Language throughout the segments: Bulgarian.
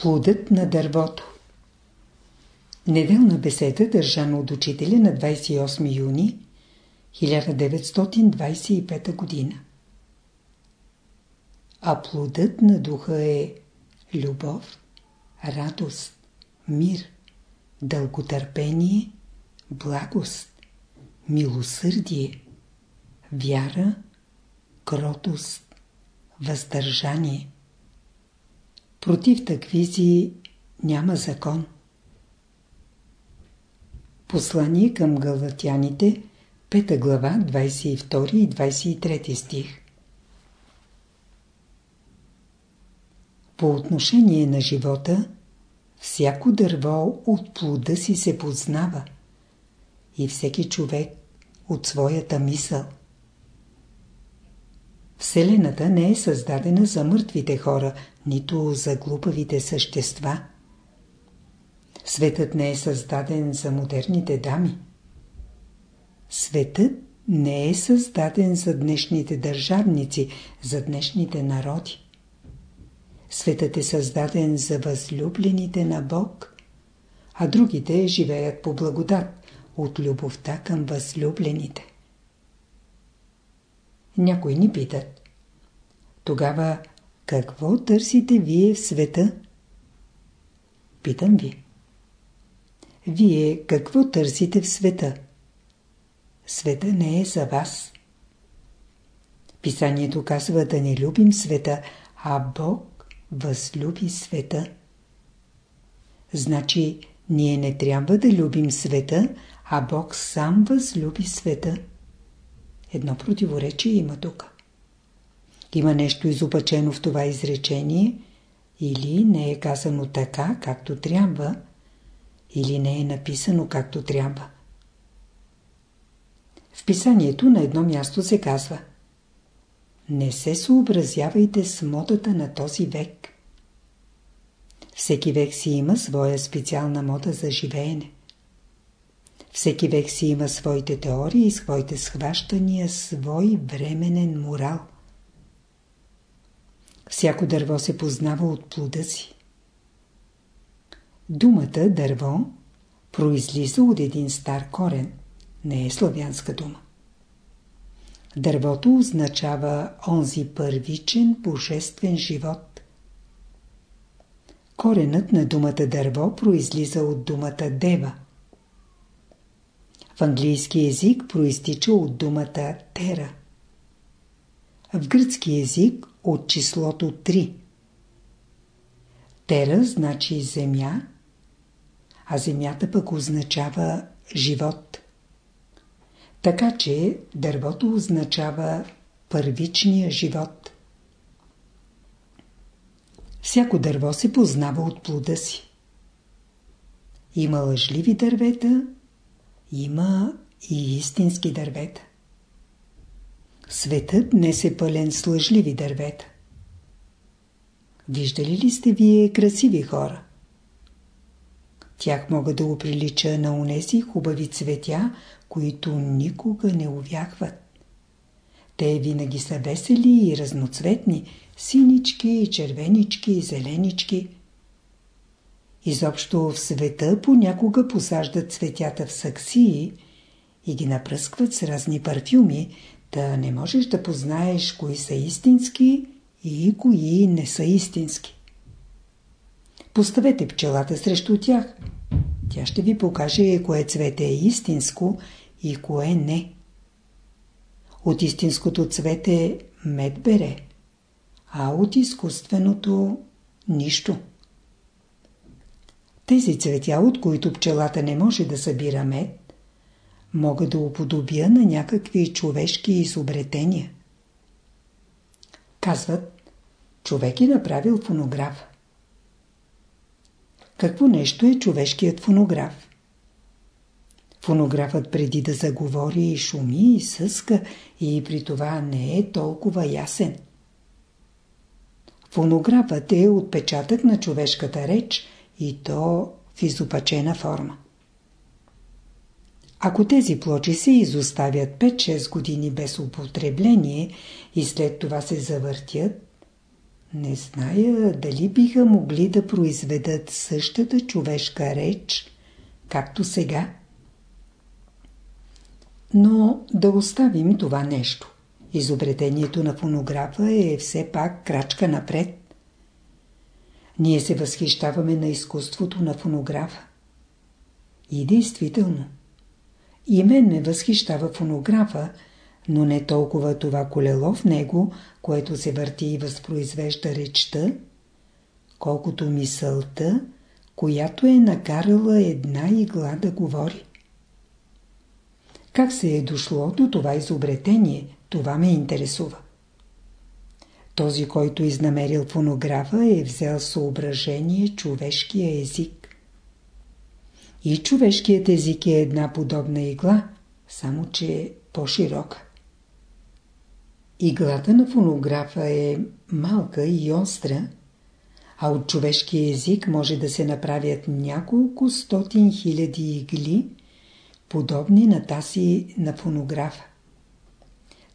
Плодът на дървото Неделна беседа, държана от учителя на 28 юни 1925 година. А плодът на духа е любов, радост, мир, дълготърпение, благост, милосърдие, вяра, кротост, въздържание. Против таквизи няма закон. Послание към галатяните, 5 глава, 22 и 23 стих. По отношение на живота, всяко дърво от плода си се познава и всеки човек от своята мисъл. Вселената не е създадена за мъртвите хора, нито за глупавите същества. Светът не е създаден за модерните дами. Светът не е създаден за днешните държавници, за днешните народи. Светът е създаден за възлюблените на Бог, а другите живеят по благодат от любовта към възлюблените. Някои ни питат. Тогава какво търсите вие в света? Питам ви. Вие какво търсите в света? Света не е за вас. Писанието казва да не любим света, а Бог възлюби света. Значи, ние не трябва да любим света, а Бог сам възлюби света. Едно противоречие има тук. Има нещо изопачено в това изречение, или не е казано така, както трябва, или не е написано както трябва. В писанието на едно място се казва Не се съобразявайте с модата на този век. Всеки век си има своя специална мода за живеене. Всеки век си има своите теории, своите схващания, свой временен морал. Всяко дърво се познава от плода си. Думата дърво произлиза от един стар корен, не е славянска дума. Дървото означава онзи първичен божествен живот. Коренът на думата дърво произлиза от думата дева. В английски език проистича от думата тера. В гръцки език от числото 3. Тера значи земя, а земята пък означава живот. Така че дървото означава първичния живот. Всяко дърво се познава от плода си. Има лъжливи дървета, има и истински дървета. Светът днес е пълен с лъжливи дървета. Виждали ли сте вие красиви хора? Тях мога да оприлича на унези хубави цветя, които никога не увяхват. Те винаги са весели и разноцветни, синички, червенички, зеленички. Изобщо в света понякога посаждат цветята в саксии и ги напръскват с разни парфюми, да не можеш да познаеш кои са истински и кои не са истински. Поставете пчелата срещу тях. Тя ще ви покаже кое цвете е истинско и кое не. От истинското цвете мед бере, а от изкуственото нищо. Тези цветя, от които пчелата не може да събира мед, мога да уподобя на някакви човешки изобретения. Казват, човек е направил фонограф. Какво нещо е човешкият фонограф? Фонографът преди да заговори и шуми и съска и при това не е толкова ясен. Фонографът е отпечатък на човешката реч и то в изопачена форма. Ако тези плочи се изоставят 5-6 години без употребление и след това се завъртят, Не зная дали биха могли да произведат същата човешка реч, както сега. Но да оставим това нещо. Изобретението на фонографа е все пак крачка напред. Ние се възхищаваме на изкуството на фонографа. И действително, и мен ме възхищава фонографа, но не толкова това колело в него, което се върти и възпроизвежда речта, колкото мисълта, която е накарала една игла да говори. Как се е дошло до това изобретение, това ме интересува. Този, който изнамерил фонографа, е взел съображение човешкия език. И човешкият език е една подобна игла, само че по-широка. Иглата на фонографа е малка и остра, а от човешкия език може да се направят няколко стотин хиляди игли, подобни на тази на фонографа.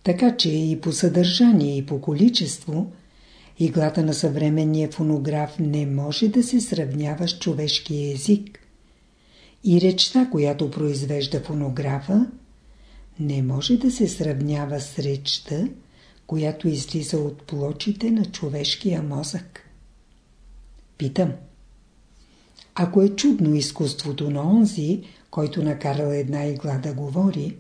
Така че и по съдържание и по количество иглата на съвременния фонограф не може да се сравнява с човешкия език. И речта, която произвежда фонографа, не може да се сравнява с речта, която излиза от плочите на човешкия мозък. Питам. Ако е чудно изкуството на онзи, който накарал една игла да говори,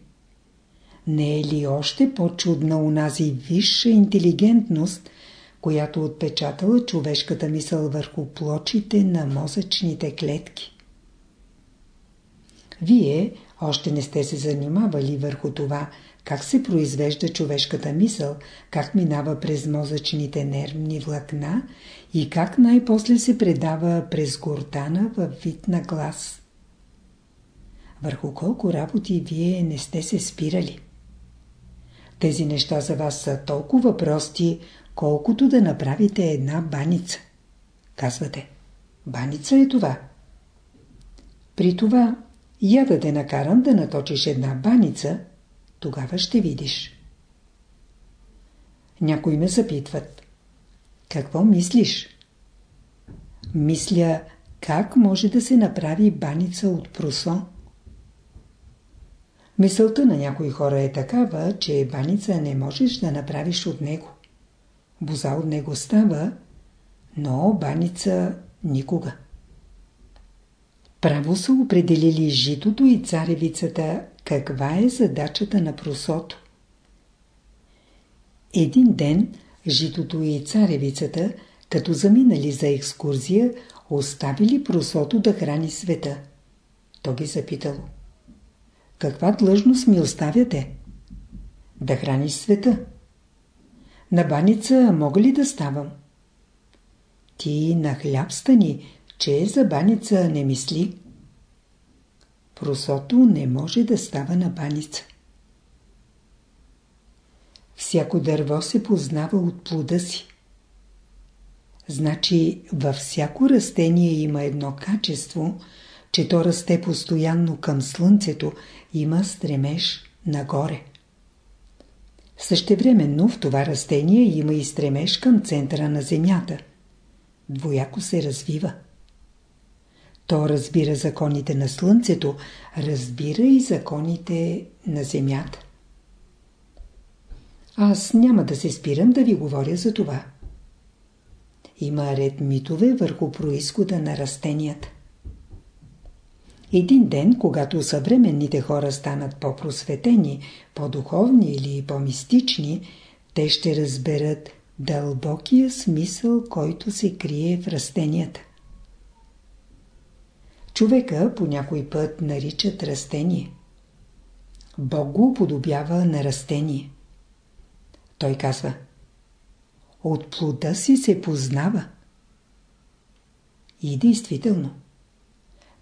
не е ли още по-чудна унази висша интелигентност, която отпечатала човешката мисъл върху плочите на мозъчните клетки? Вие още не сте се занимавали върху това, как се произвежда човешката мисъл, как минава през мозъчните нервни влакна и как най-после се предава през гортана във вид на глас. Върху колко работи вие не сте се спирали. Тези неща за вас са толкова прости, колкото да направите една баница. Казвате, баница е това. При това, я да те накарам да наточиш една баница, тогава ще видиш. Някои ме запитват. Какво мислиш? Мисля, как може да се направи баница от просо? Мисълта на някои хора е такава, че баница не можеш да направиш от него. Боза от него става, но баница никога. Право са определили житото и царевицата каква е задачата на просото. Един ден житото и царевицата, като заминали за екскурзия, оставили просото да храни света. То ги запитало. Каква длъжност ми оставяте? Да храниш света. На баница мога ли да ставам? Ти на хляб стани, че за баница не мисли. Просото не може да става на баница. Всяко дърво се познава от плода си. Значи във всяко растение има едно качество – че то расте постоянно към слънцето, има стремеж нагоре. Същевременно в това растение има и стремеж към центъра на Земята. Двояко се развива. То разбира законите на Слънцето, разбира и законите на Земята. Аз няма да се спирам да ви говоря за това. Има ред митове върху происхода на растенията. Един ден, когато съвременните хора станат по-просветени, по-духовни или по-мистични, те ще разберат дълбокия смисъл, който се крие в растенията. Човека по някой път наричат растение. Бог го уподобява на растение. Той казва От плода си се познава. И действително.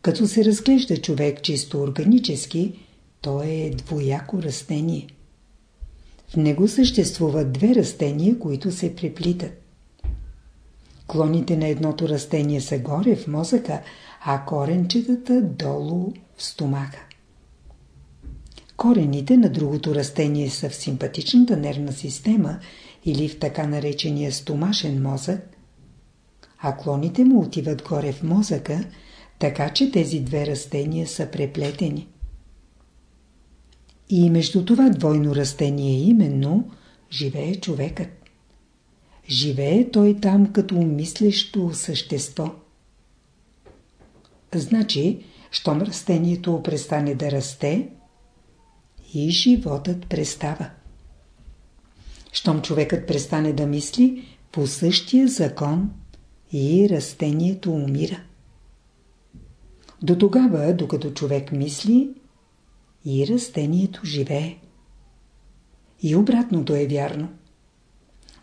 Като се разглежда човек чисто органически, то е двояко растение. В него съществуват две растения, които се преплитат. Клоните на едното растение са горе в мозъка, а коренчетата долу в стомаха. Корените на другото растение са в симпатичната нервна система или в така наречения стомашен мозък, а клоните му отиват горе в мозъка, така че тези две растения са преплетени. И между това двойно растение именно живее човекът. Живее той там като мислещо същество. Значи, щом растението престане да расте, и животът престава. Щом човекът престане да мисли, по същия закон и растението умира. До тогава, докато човек мисли, и растението живее. И обратното е вярно.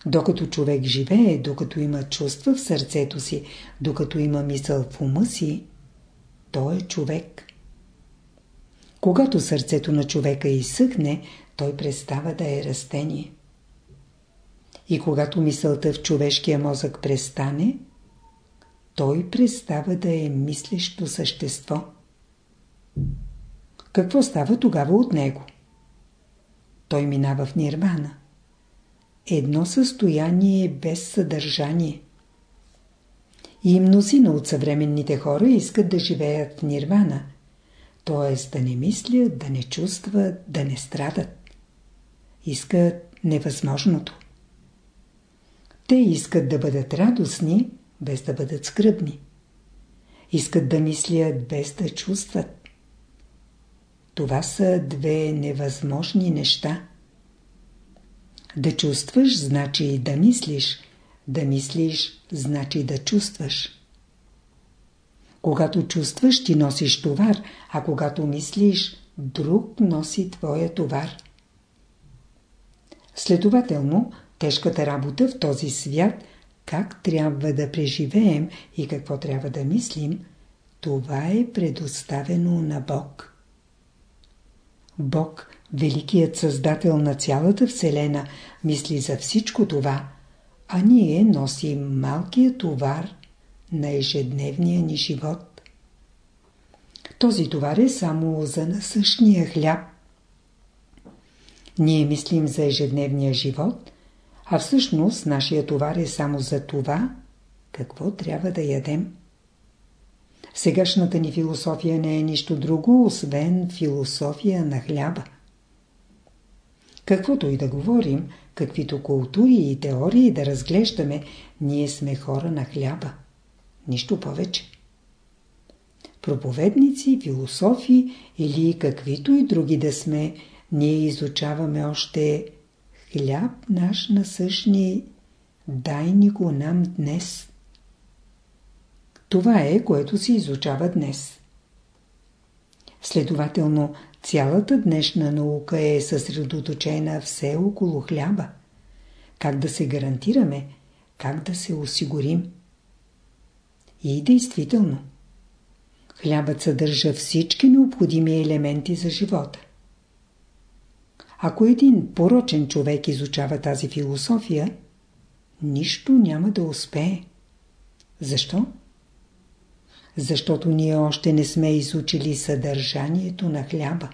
Докато човек живее, докато има чувства в сърцето си, докато има мисъл в ума си, той е човек. Когато сърцето на човека изсъхне, той престава да е растение. И когато мисълта в човешкия мозък престане, той престава да е мислещо същество. Какво става тогава от него? Той минава в нирвана. Едно състояние без съдържание. И мнозина от съвременните хора искат да живеят в нирвана, т.е. да не мислят, да не чувстват, да не страдат. Искат невъзможното. Те искат да бъдат радостни, без да бъдат скръбни. Искат да мислят, без да чувстват. Това са две невъзможни неща. Да чувстваш, значи да мислиш. Да мислиш, значи да чувстваш. Когато чувстваш, ти носиш товар, а когато мислиш, друг носи твоя товар. Следователно, тежката работа в този свят, как трябва да преживеем и какво трябва да мислим, това е предоставено на Бог. Бог, великият създател на цялата Вселена, мисли за всичко това, а ние носим малкият товар на ежедневния ни живот. Този товар е само за насъщния хляб. Ние мислим за ежедневния живот, а всъщност нашия товар е само за това, какво трябва да ядем. Сегашната ни философия не е нищо друго, освен философия на хляба. Каквото и да говорим, каквито култури и теории да разглеждаме, ние сме хора на хляба. Нищо повече. Проповедници, философи или каквито и други да сме, ние изучаваме още хляб наш насъщни, дай ни го нам днес. Това е, което се изучава днес. Следователно, цялата днешна наука е съсредоточена все около хляба. Как да се гарантираме, как да се осигурим. И действително, хлябът съдържа всички необходими елементи за живота. Ако един порочен човек изучава тази философия, нищо няма да успее. Защо? Защото ние още не сме изучили съдържанието на хляба.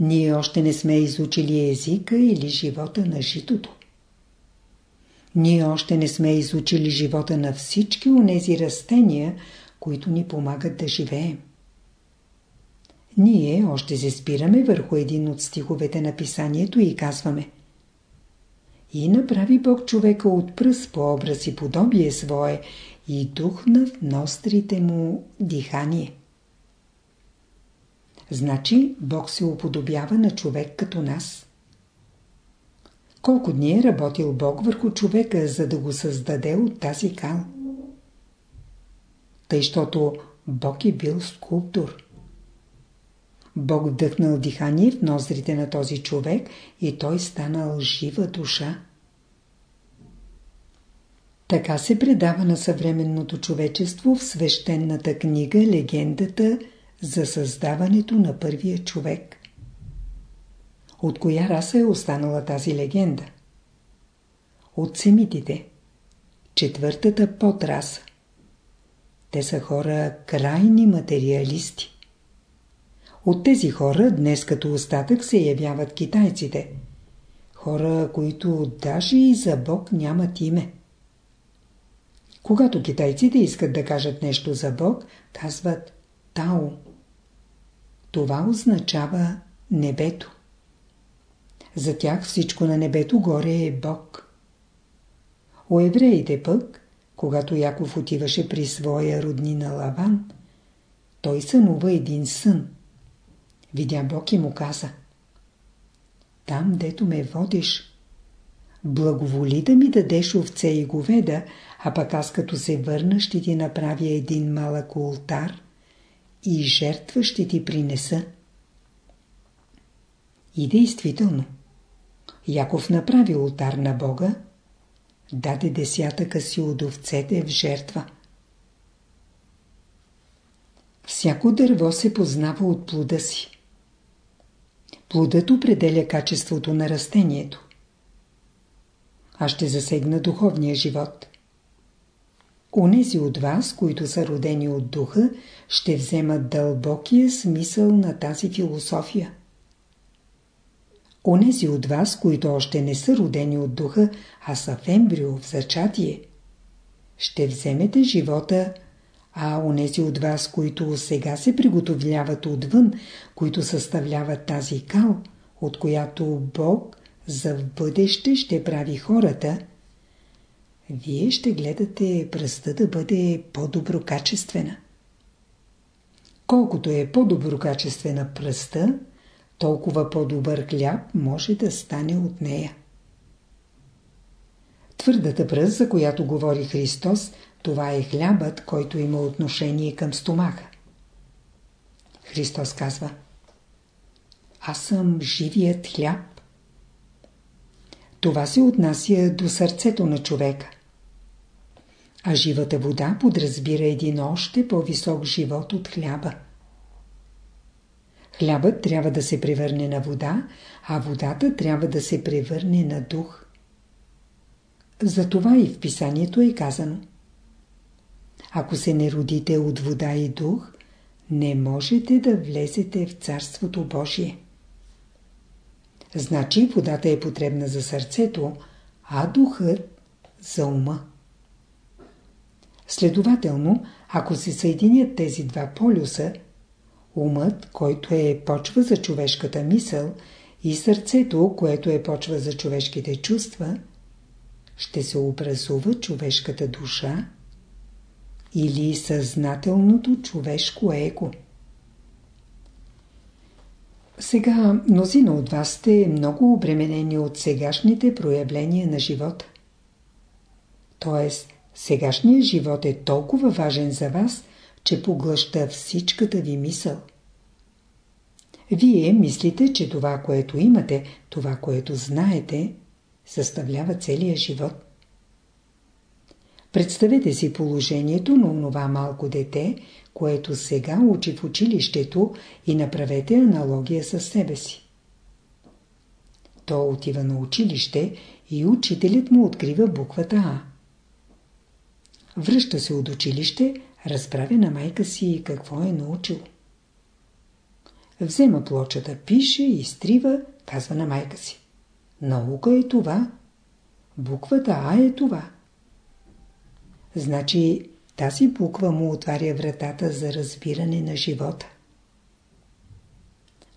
Ние още не сме изучили езика или живота на житото. Ние още не сме изучили живота на всички онези растения, които ни помагат да живеем. Ние още се спираме върху един от стиховете на писанието и казваме И направи Бог човека от пръст по образ и подобие свое и духна в нострите му дихание. Значи Бог се уподобява на човек като нас. Колко дни е работил Бог върху човека, за да го създаде от тази кал? Тъй, щото Бог е бил скулптор. Бог вдъхнал дихание в ноздрите на този човек и той станал жива душа. Така се предава на съвременното човечество в свещената книга легендата за създаването на първия човек. От коя раса е останала тази легенда? От семитите. Четвъртата подраса. Те са хора крайни материалисти. От тези хора днес като остатък се явяват китайците. Хора, които даже и за Бог нямат име. Когато китайците искат да кажат нещо за Бог, казват Тао. Това означава небето. За тях всичко на небето горе е Бог. У евреите пък, когато Яков отиваше при своя роднина Лаван, той сънува един сън. Видя Бог и му каза Там, дето ме водиш, благоволи да ми дадеш овце и говеда, а пък аз като се върна ще ти направя един малък ултар и жертва ще ти принеса. И действително, Яков направи ултар на Бога, даде десятъка си от овцете в жертва. Всяко дърво се познава от плода си. Плодът определя качеството на растението. Аз ще засегна духовния живот. Онези от вас, които са родени от духа, ще вземат дълбокия смисъл на тази философия. Онези от вас, които още не са родени от духа, а са в ембрио, в зачатие, ще вземете живота, а онези от вас, които сега се приготовляват отвън, които съставляват тази кал, от която Бог за бъдеще ще прави хората, вие ще гледате пръста да бъде по-доброкачествена. Колкото е по-доброкачествена пръста, толкова по-добър хляб може да стане от нея. Твърдата пръст, за която говори Христос, това е хлябът, който има отношение към стомаха. Христос казва Аз съм живият хляб. Това се отнася до сърцето на човека. А живата вода подразбира един още по-висок живот от хляба. Хлябът трябва да се превърне на вода, а водата трябва да се превърне на дух. Затова и в писанието е казано. Ако се не родите от вода и дух, не можете да влезете в Царството Божие. Значи водата е потребна за сърцето, а духът за ума. Следователно, ако се съединят тези два полюса – Умът, който е почва за човешката мисъл, и сърцето, което е почва за човешките чувства, ще се образува човешката душа или съзнателното човешко еко. Сега мнозина от вас сте много обременени от сегашните проявления на живота. Тоест, сегашният живот е толкова важен за вас, че поглъща всичката ви мисъл. Вие мислите, че това, което имате, това, което знаете, съставлява целия живот. Представете си положението на онова малко дете, което сега учи в училището и направете аналогия с себе си. То отива на училище и учителят му открива буквата А. Връща се от училище, разправя на майка си какво е научил. Взема плочата, пише, изтрива, казва на майка си. Наука е това. Буквата А е това. Значи тази буква му отваря вратата за разбиране на живота.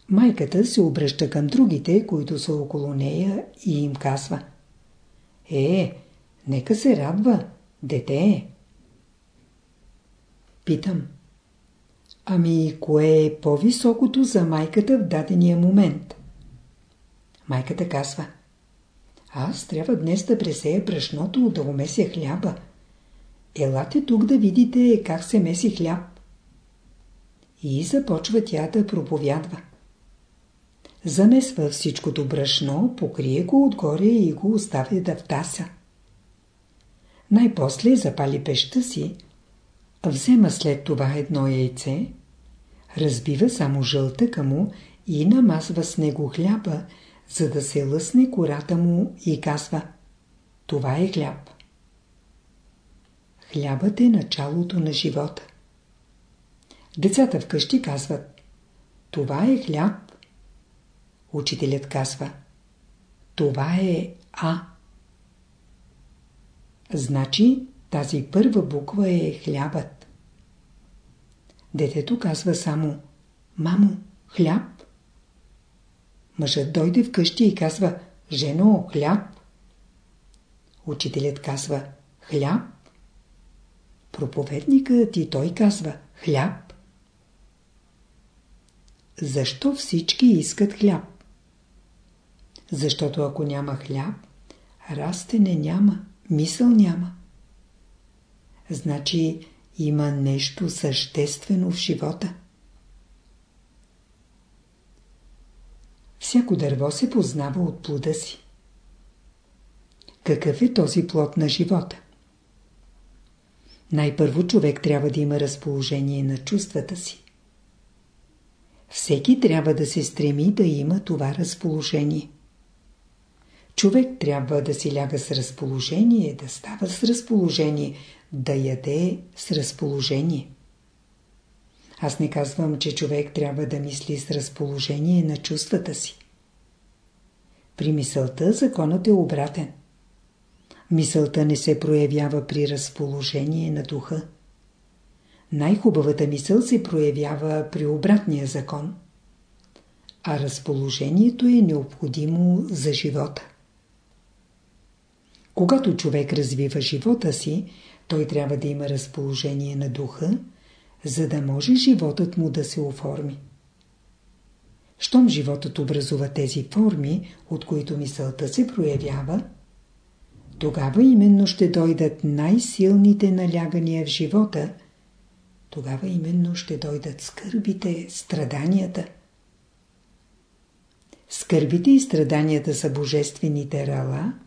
Майката се обръща към другите, които са около нея и им казва Е, нека се радва, дете е. Питам. Ами, кое е по-високото за майката в дадения момент? Майката казва. Аз трябва днес да пресея брашното, да умеся хляба. Елате тук да видите как се меси хляб. И започва тя да проповядва. Замесва всичкото брашно, покрие го отгоре и го оставя да втаса. Най-после запали пеща си, Взема след това едно яйце, разбива само жълтъка му и намазва с него хляба, за да се лъсне кората му и казва Това е хляб. Хлябът е началото на живота. Децата вкъщи казват Това е хляб. Учителят казва Това е А. Значи тази първа буква е хлябът. Детето казва само «Мамо, хляб». Мъжът дойде вкъщи и казва «Жено, хляб». Учителят казва «Хляб». Проповедникът и той казва «Хляб». Защо всички искат хляб? Защото ако няма хляб, растене няма, мисъл няма. Значи има нещо съществено в живота. Всяко дърво се познава от плода си. Какъв е този плод на живота? Най-първо човек трябва да има разположение на чувствата си. Всеки трябва да се стреми да има това разположение. Човек трябва да си ляга с разположение, да става с разположение, да яде с разположение. Аз не казвам, че човек трябва да мисли с разположение на чувствата си. При мисълта законът е обратен. Мисълта не се проявява при разположение на духа. Най-хубавата мисъл се проявява при обратния закон. А разположението е необходимо за живота. Когато човек развива живота си, той трябва да има разположение на духа, за да може животът му да се оформи. Щом животът образува тези форми, от които мисълта се проявява, тогава именно ще дойдат най-силните налягания в живота, тогава именно ще дойдат скърбите, страданията. Скърбите и страданията са божествените рала –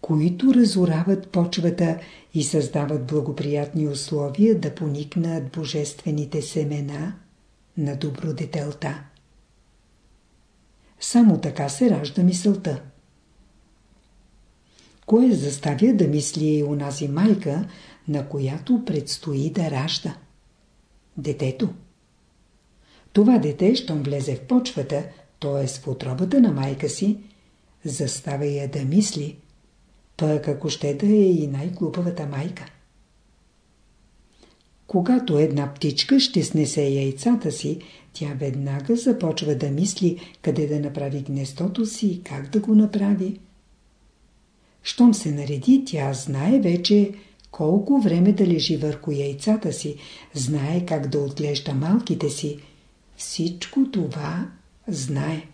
които разорават почвата и създават благоприятни условия да поникнат божествените семена на добродетелта. Само така се ражда мисълта. Кое заставя да мисли унази майка, на която предстои да ражда? Детето. Това дете, щом влезе в почвата, т.е. в отробата на майка си, заставя я да мисли – пък ако ще да е и най-глупавата майка. Когато една птичка ще снесе яйцата си, тя веднага започва да мисли къде да направи гнездото си и как да го направи. Щом се нареди, тя знае вече колко време да лежи върху яйцата си, знае как да отглежда малките си. Всичко това знае.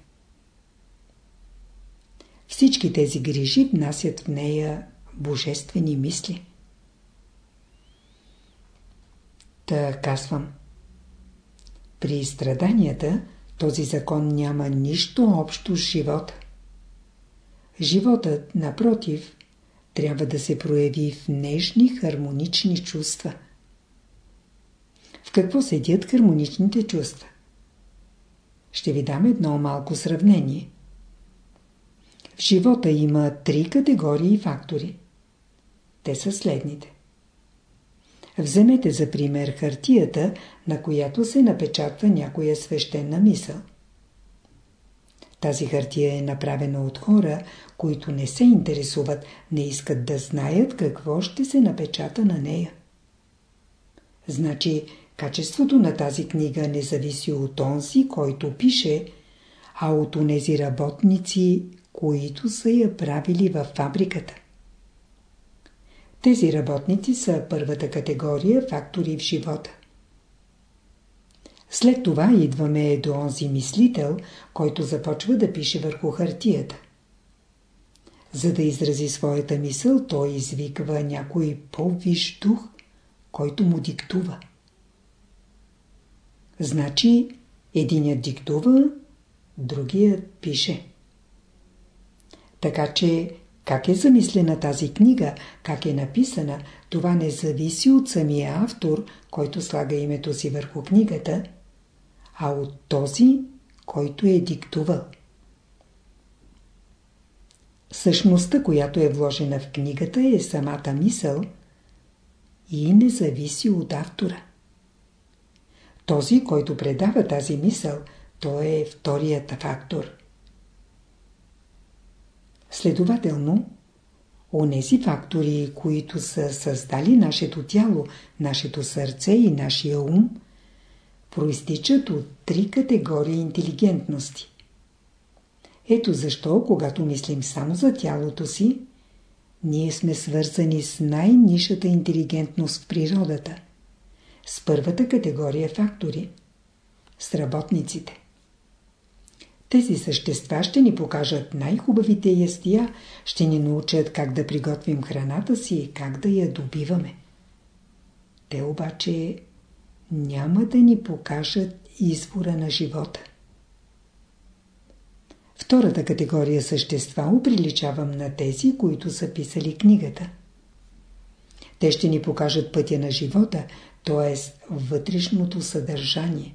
Всички тези грижи внасят в нея божествени мисли. Та казвам. При страданията този закон няма нищо общо с живота. Животът, напротив, трябва да се прояви в нежни, хармонични чувства. В какво седят хармоничните чувства? Ще ви дам едно малко сравнение. В живота има три категории фактори. Те са следните. Вземете за пример хартията, на която се напечатва някоя свещена мисъл. Тази хартия е направена от хора, които не се интересуват, не искат да знаят какво ще се напечата на нея. Значи, качеството на тази книга не зависи от онзи, който пише, а от онези работници, които са я правили във фабриката. Тези работници са първата категория фактори в живота. След това идваме до онзи мислител, който започва да пише върху хартията. За да изрази своята мисъл, той извиква някой по-виш дух, който му диктува. Значи, единият диктува, другият пише. Така че, как е замислена тази книга, как е написана, това не зависи от самия автор, който слага името си върху книгата, а от този, който е диктувал. Същността, която е вложена в книгата, е самата мисъл и не зависи от автора. Този, който предава тази мисъл, той е вторият фактор – Следователно, онези фактори, които са създали нашето тяло, нашето сърце и нашия ум, проистичат от три категории интелигентности. Ето защо, когато мислим само за тялото си, ние сме свързани с най-нишата интелигентност в природата. С първата категория фактори. С работниците. Тези същества ще ни покажат най-хубавите ястия, ще ни научат как да приготвим храната си и как да я добиваме. Те обаче няма да ни покажат извора на живота. Втората категория същества уприличавам на тези, които са писали книгата. Те ще ни покажат пътя на живота, т.е. вътрешното съдържание.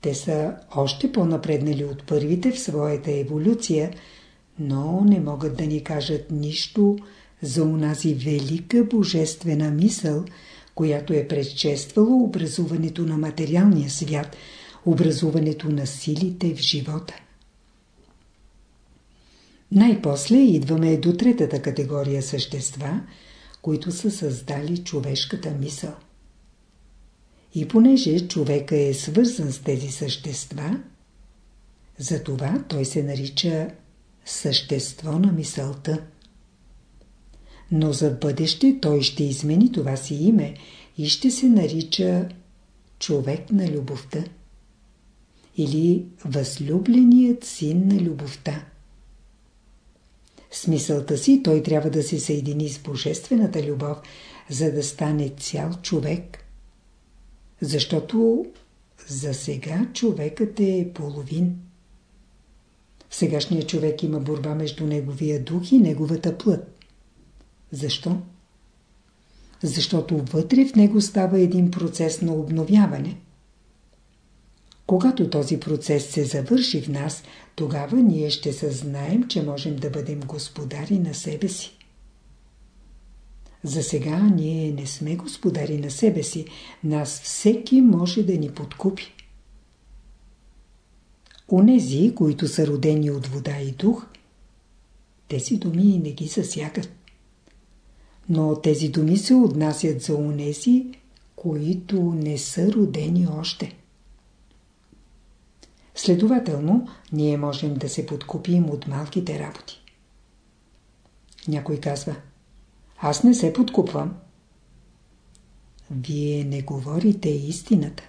Те са още по-напреднали от първите в своята еволюция, но не могат да ни кажат нищо за унази велика божествена мисъл, която е предшествала образуването на материалния свят, образуването на силите в живота. Най-после идваме до третата категория същества, които са създали човешката мисъл. И понеже човека е свързан с тези същества, затова той се нарича същество на мисълта. Но за бъдеще той ще измени това си име и ще се нарича човек на любовта или възлюбленият син на любовта. С мисълта си той трябва да се съедини с божествената любов, за да стане цял човек. Защото за сега човекът е половин. Сегашният човек има борба между неговия дух и неговата плът. Защо? Защото вътре в него става един процес на обновяване. Когато този процес се завърши в нас, тогава ние ще съзнаем, че можем да бъдем господари на себе си. За сега ние не сме господари на себе си, нас всеки може да ни подкупи. Онези, които са родени от вода и дух, тези думи не ги засягат. Но тези думи се отнасят за онези, които не са родени още. Следователно, ние можем да се подкупим от малките работи. Някой казва, аз не се подкупвам. Вие не говорите истината.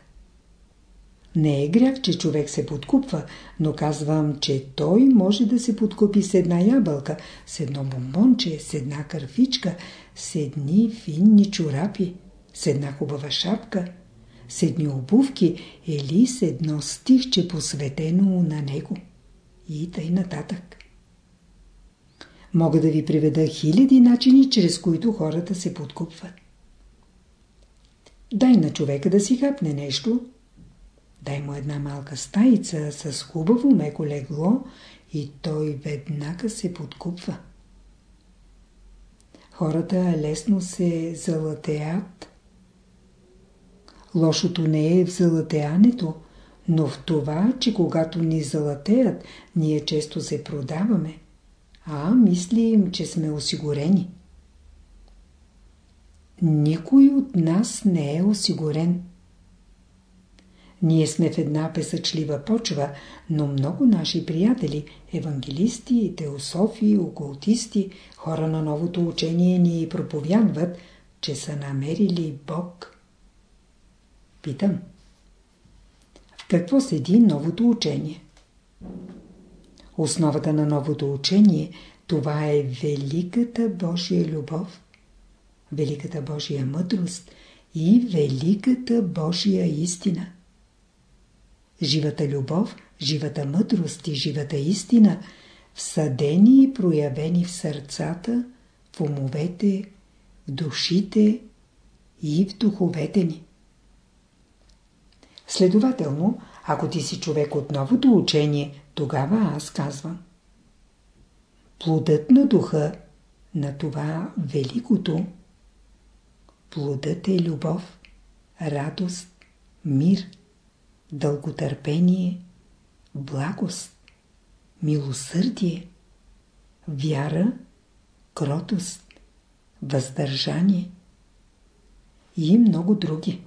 Не е грях, че човек се подкупва, но казвам, че той може да се подкупи с една ябълка, с едно бомбонче, с една кърфичка, с едни финни чорапи, с една хубава шапка, с едни обувки или с едно стихче посветено на него. И тъй нататък. Мога да ви приведа хиляди начини, чрез които хората се подкупват. Дай на човека да си хапне нещо, дай му една малка стаица с хубаво меко легло и той веднага се подкупва. Хората лесно се залатеят Лошото не е в залатеянето, но в това, че когато ни залатеят, ние често се продаваме, а мислим, че сме осигурени. Никой от нас не е осигурен. Ние сме в една песъчлива почва, но много наши приятели, евангелисти, теософи, окултисти, хора на новото учение ни проповядват, че са намерили Бог. Питам. В какво седи новото учение? Основата на новото учение това е великата Божия любов, великата Божия мъдрост и великата Божия истина. Живата любов, живата мъдрост и живата истина всъдени и проявени в сърцата, в умовете, в душите и в духовете ни. Следователно, ако ти си човек от новото учение, тогава аз казвам. Плодът на духа, на това великото, плодът е любов, радост, мир, дълготърпение, благост, милосърдие, вяра, кротост, въздържание и много други.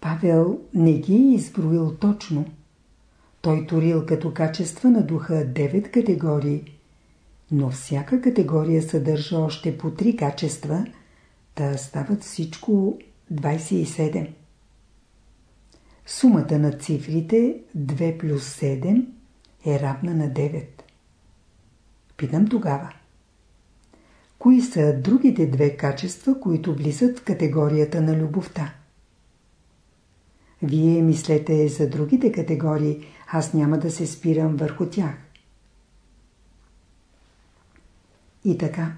Павел не ги е изброил точно. Той турил като качества на духа 9 категории, но всяка категория съдържа още по 3 качества, да стават всичко 27. Сумата на цифрите 2 плюс 7 е равна на 9. Питам тогава. Кои са другите две качества, които влизат в категорията на любовта? Вие мислете за другите категории, аз няма да се спирам върху тях. И така.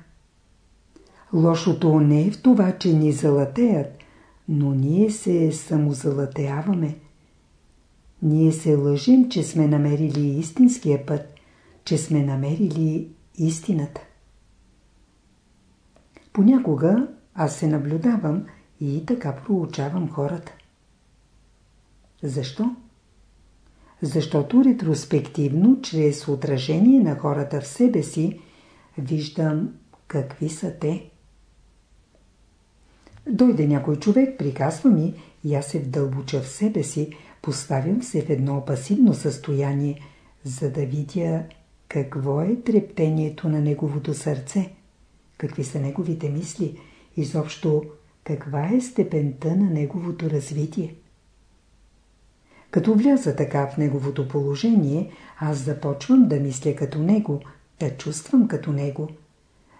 Лошото не е в това, че ни залатеят, но ние се самозалатеяваме. Ние се лъжим, че сме намерили истинския път, че сме намерили истината. Понякога аз се наблюдавам и така проучавам хората. Защо? Защото ретроспективно, чрез отражение на хората в себе си, виждам какви са те. Дойде някой човек, приказва ми и аз се вдълбоча в себе си, поставям се в едно пасивно състояние, за да видя какво е трептението на неговото сърце, какви са неговите мисли, изобщо каква е степента на неговото развитие. Като вляза така в неговото положение, аз започвам да мисля като него, да чувствам като него.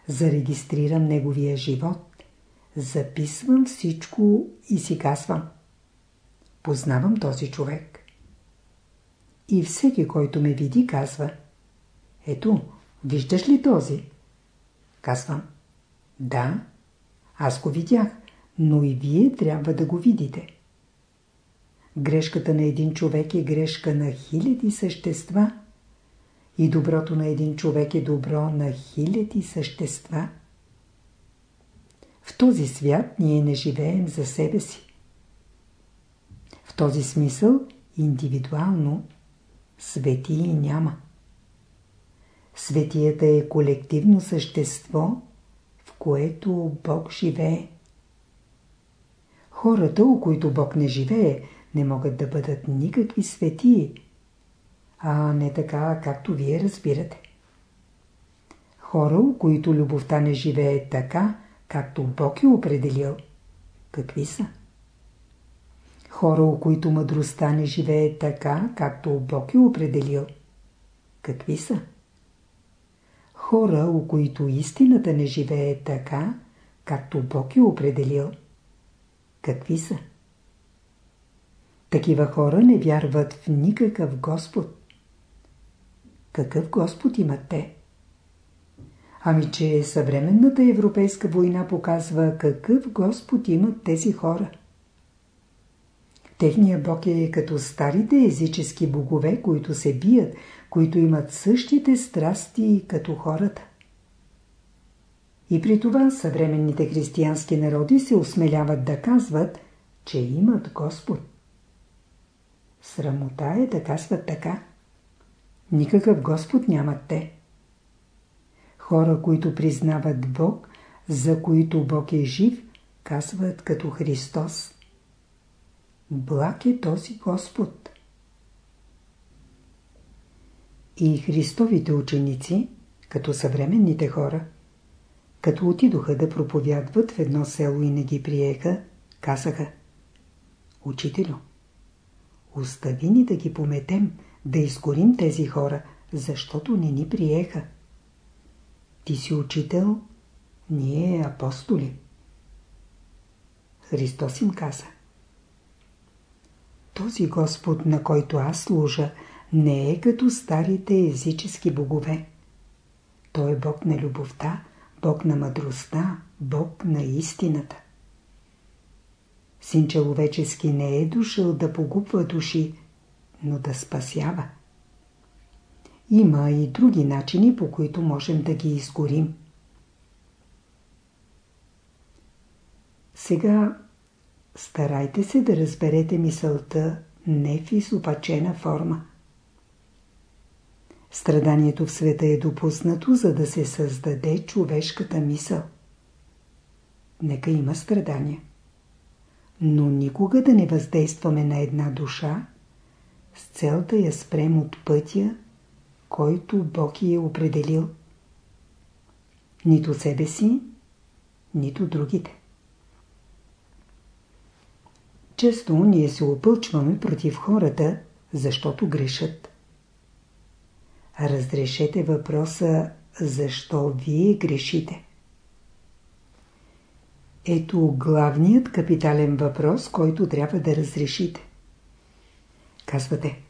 Зарегистрирам неговия живот. Записвам всичко и си казвам. Познавам този човек. И всеки, който ме види, казва. Ето, виждаш ли този? Казвам. Да, аз го видях, но и вие трябва да го видите. Грешката на един човек е грешка на хиляди същества и доброто на един човек е добро на хиляди същества. В този свят ние не живеем за себе си. В този смисъл индивидуално светии няма. Светията е колективно същество, в което Бог живее. Хората, у които Бог не живее, не могат да бъдат никакви светии, а не така, както вие разбирате. Хора, у които любовта не живее така, както Бог е определил, какви са? Хора, у които мъдростта не живее така, както Бог е определил, какви са? Хора, у които истината не живее така, както Бог е определил, какви са? Такива хора не вярват в никакъв Господ. Какъв Господ имат те? Ами, че съвременната европейска война показва какъв Господ имат тези хора. Техният Бог е като старите езически богове, които се бият, които имат същите страсти като хората. И при това съвременните християнски народи се осмеляват да казват, че имат Господ. Срамота е да казват така. Никакъв Господ нямат те. Хора, които признават Бог, за които Бог е жив, казват като Христос. Благ е този Господ. И Христовите ученици, като съвременните хора, като отидоха да проповядват в едно село и не ги приеха, казаха Учителю, Остави ни да ги пометем, да изгорим тези хора, защото не ни приеха. Ти си учител, ние апостоли. Христос им каза. Този Господ, на който аз служа, не е като старите езически богове. Той е Бог на любовта, Бог на мъдростта, Бог на истината. Син човечески не е дошъл да погубва души, но да спасява. Има и други начини, по които можем да ги изгорим. Сега старайте се да разберете мисълта не в изопачена форма. Страданието в света е допуснато, за да се създаде човешката мисъл. Нека има страдания. Но никога да не въздействаме на една душа с цел да я спрем от пътя, който Бог е определил. Нито себе си, нито другите. Често ние се опълчваме против хората, защото грешат. Разрешете въпроса, защо вие грешите. Ето главният капитален въпрос, който трябва да разрешите. Казвате,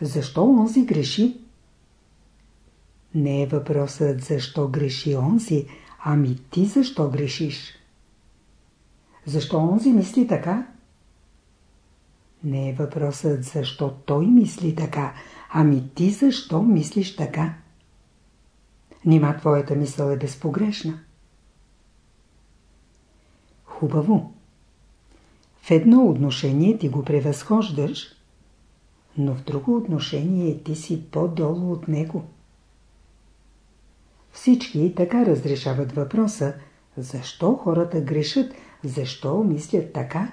защо онзи греши? Не е въпросът защо греши онзи, ами ти защо грешиш. Защо онзи мисли така? Не е въпросът защо той мисли така, ами ти защо мислиш така. Нима твоята мисъл е безпогрешна. Хубаво. В едно отношение ти го превъзхождаш, но в друго отношение ти си по-долу от него. Всички така разрешават въпроса, защо хората грешат, защо мислят така,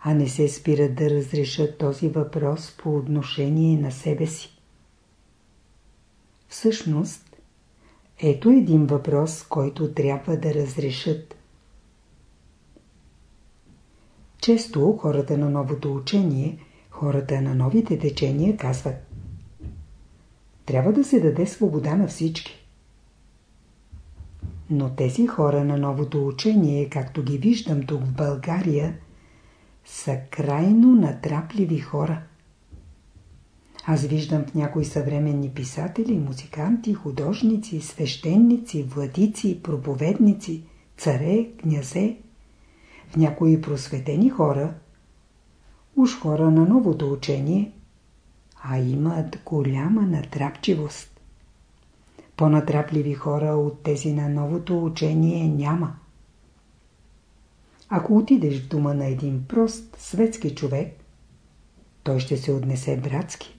а не се спират да разрешат този въпрос по отношение на себе си. Всъщност, ето един въпрос, който трябва да разрешат. Често хората на новото учение, хората на новите течения казват Трябва да се даде свобода на всички. Но тези хора на новото учение, както ги виждам тук в България, са крайно натрапливи хора. Аз виждам в някои съвременни писатели, музиканти, художници, свещеници, владици, проповедници, царе, князе, в някои просветени хора, уж хора на новото учение, а имат голяма натрапчивост. По-натрапливи хора от тези на новото учение няма. Ако отидеш в дома на един прост светски човек, той ще се отнесе братски.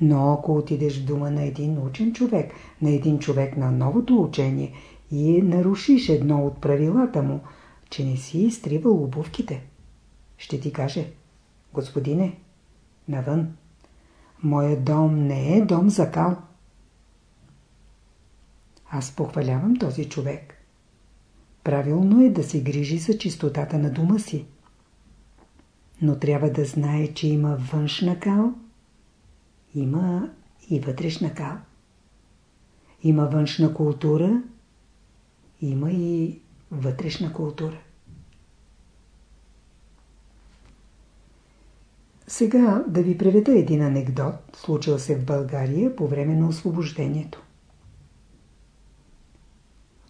Но ако отидеш в дома на един учен човек, на един човек на новото учение и нарушиш едно от правилата му, че не си изтривал обувките, ще ти каже, господине, навън, моят дом не е дом за кал. Аз похвалявам този човек. Правилно е да се грижи за чистотата на дома си. Но трябва да знае, че има външна кал, има и вътрешна кал. Има външна култура, има и вътрешна култура. Сега да ви преведа един анекдот, случил се в България по време на освобождението.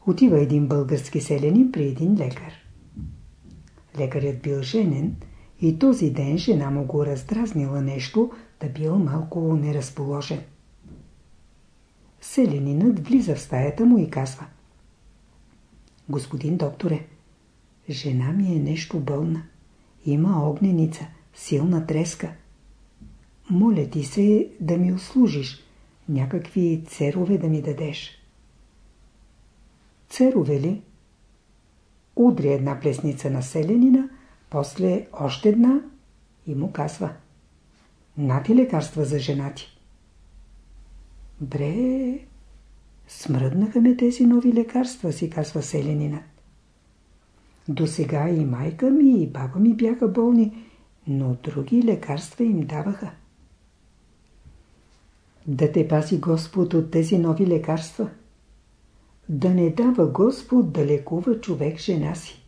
Отива един български селянин при един лекар. Лекарят бил женен и този ден жена му го раздразнила нещо, да бил малко неразположен. Селянинът влиза в стаята му и казва Господин докторе, жена ми е нещо бълна. Има огненица, силна треска. Моля ти се да ми услужиш, някакви церове да ми дадеш. Церове ли? Удри една плесница на селянина, после още една и му казва Нати лекарства за жена ти. Бре, смръднаха ме тези нови лекарства, си казва селянинът. До сега и майка ми, и баба ми бяха болни, но други лекарства им даваха. Да те пази Господ от тези нови лекарства да не дава Господ да лекува човек жена си.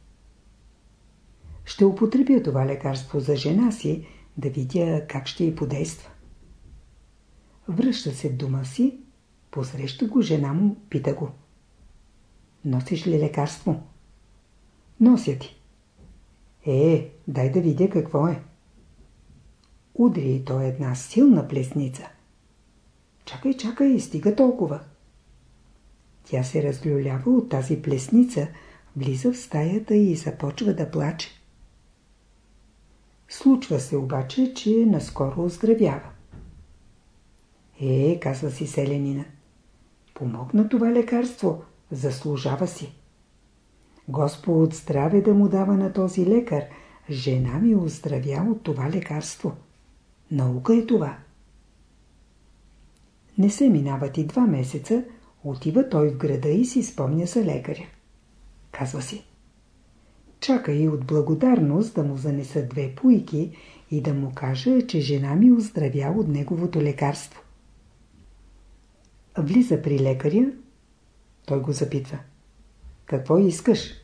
Ще употребя това лекарство за жена си, да видя как ще й подейства. Връща се в дома си, посреща го жена му, пита го. Носиш ли лекарство? Нося ти. Е, дай да видя какво е. Удри то една силна плесница. Чакай, чакай, стига толкова. Тя се разлюлява от тази плесница, влиза в стаята и започва да плаче. Случва се обаче, че наскоро оздравява. Е, казва си селянина. Помогна това лекарство, заслужава си. Господ здраве да му дава на този лекар. Жена ми оздравя от това лекарство. Наука е това. Не се минават и два месеца, отива той в града и си спомня за лекаря. Казва си. Чака и от благодарност да му занеса две пуйки и да му кажа, че жена ми оздравя от неговото лекарство. Влиза при лекаря, той го запитва. Какво искаш?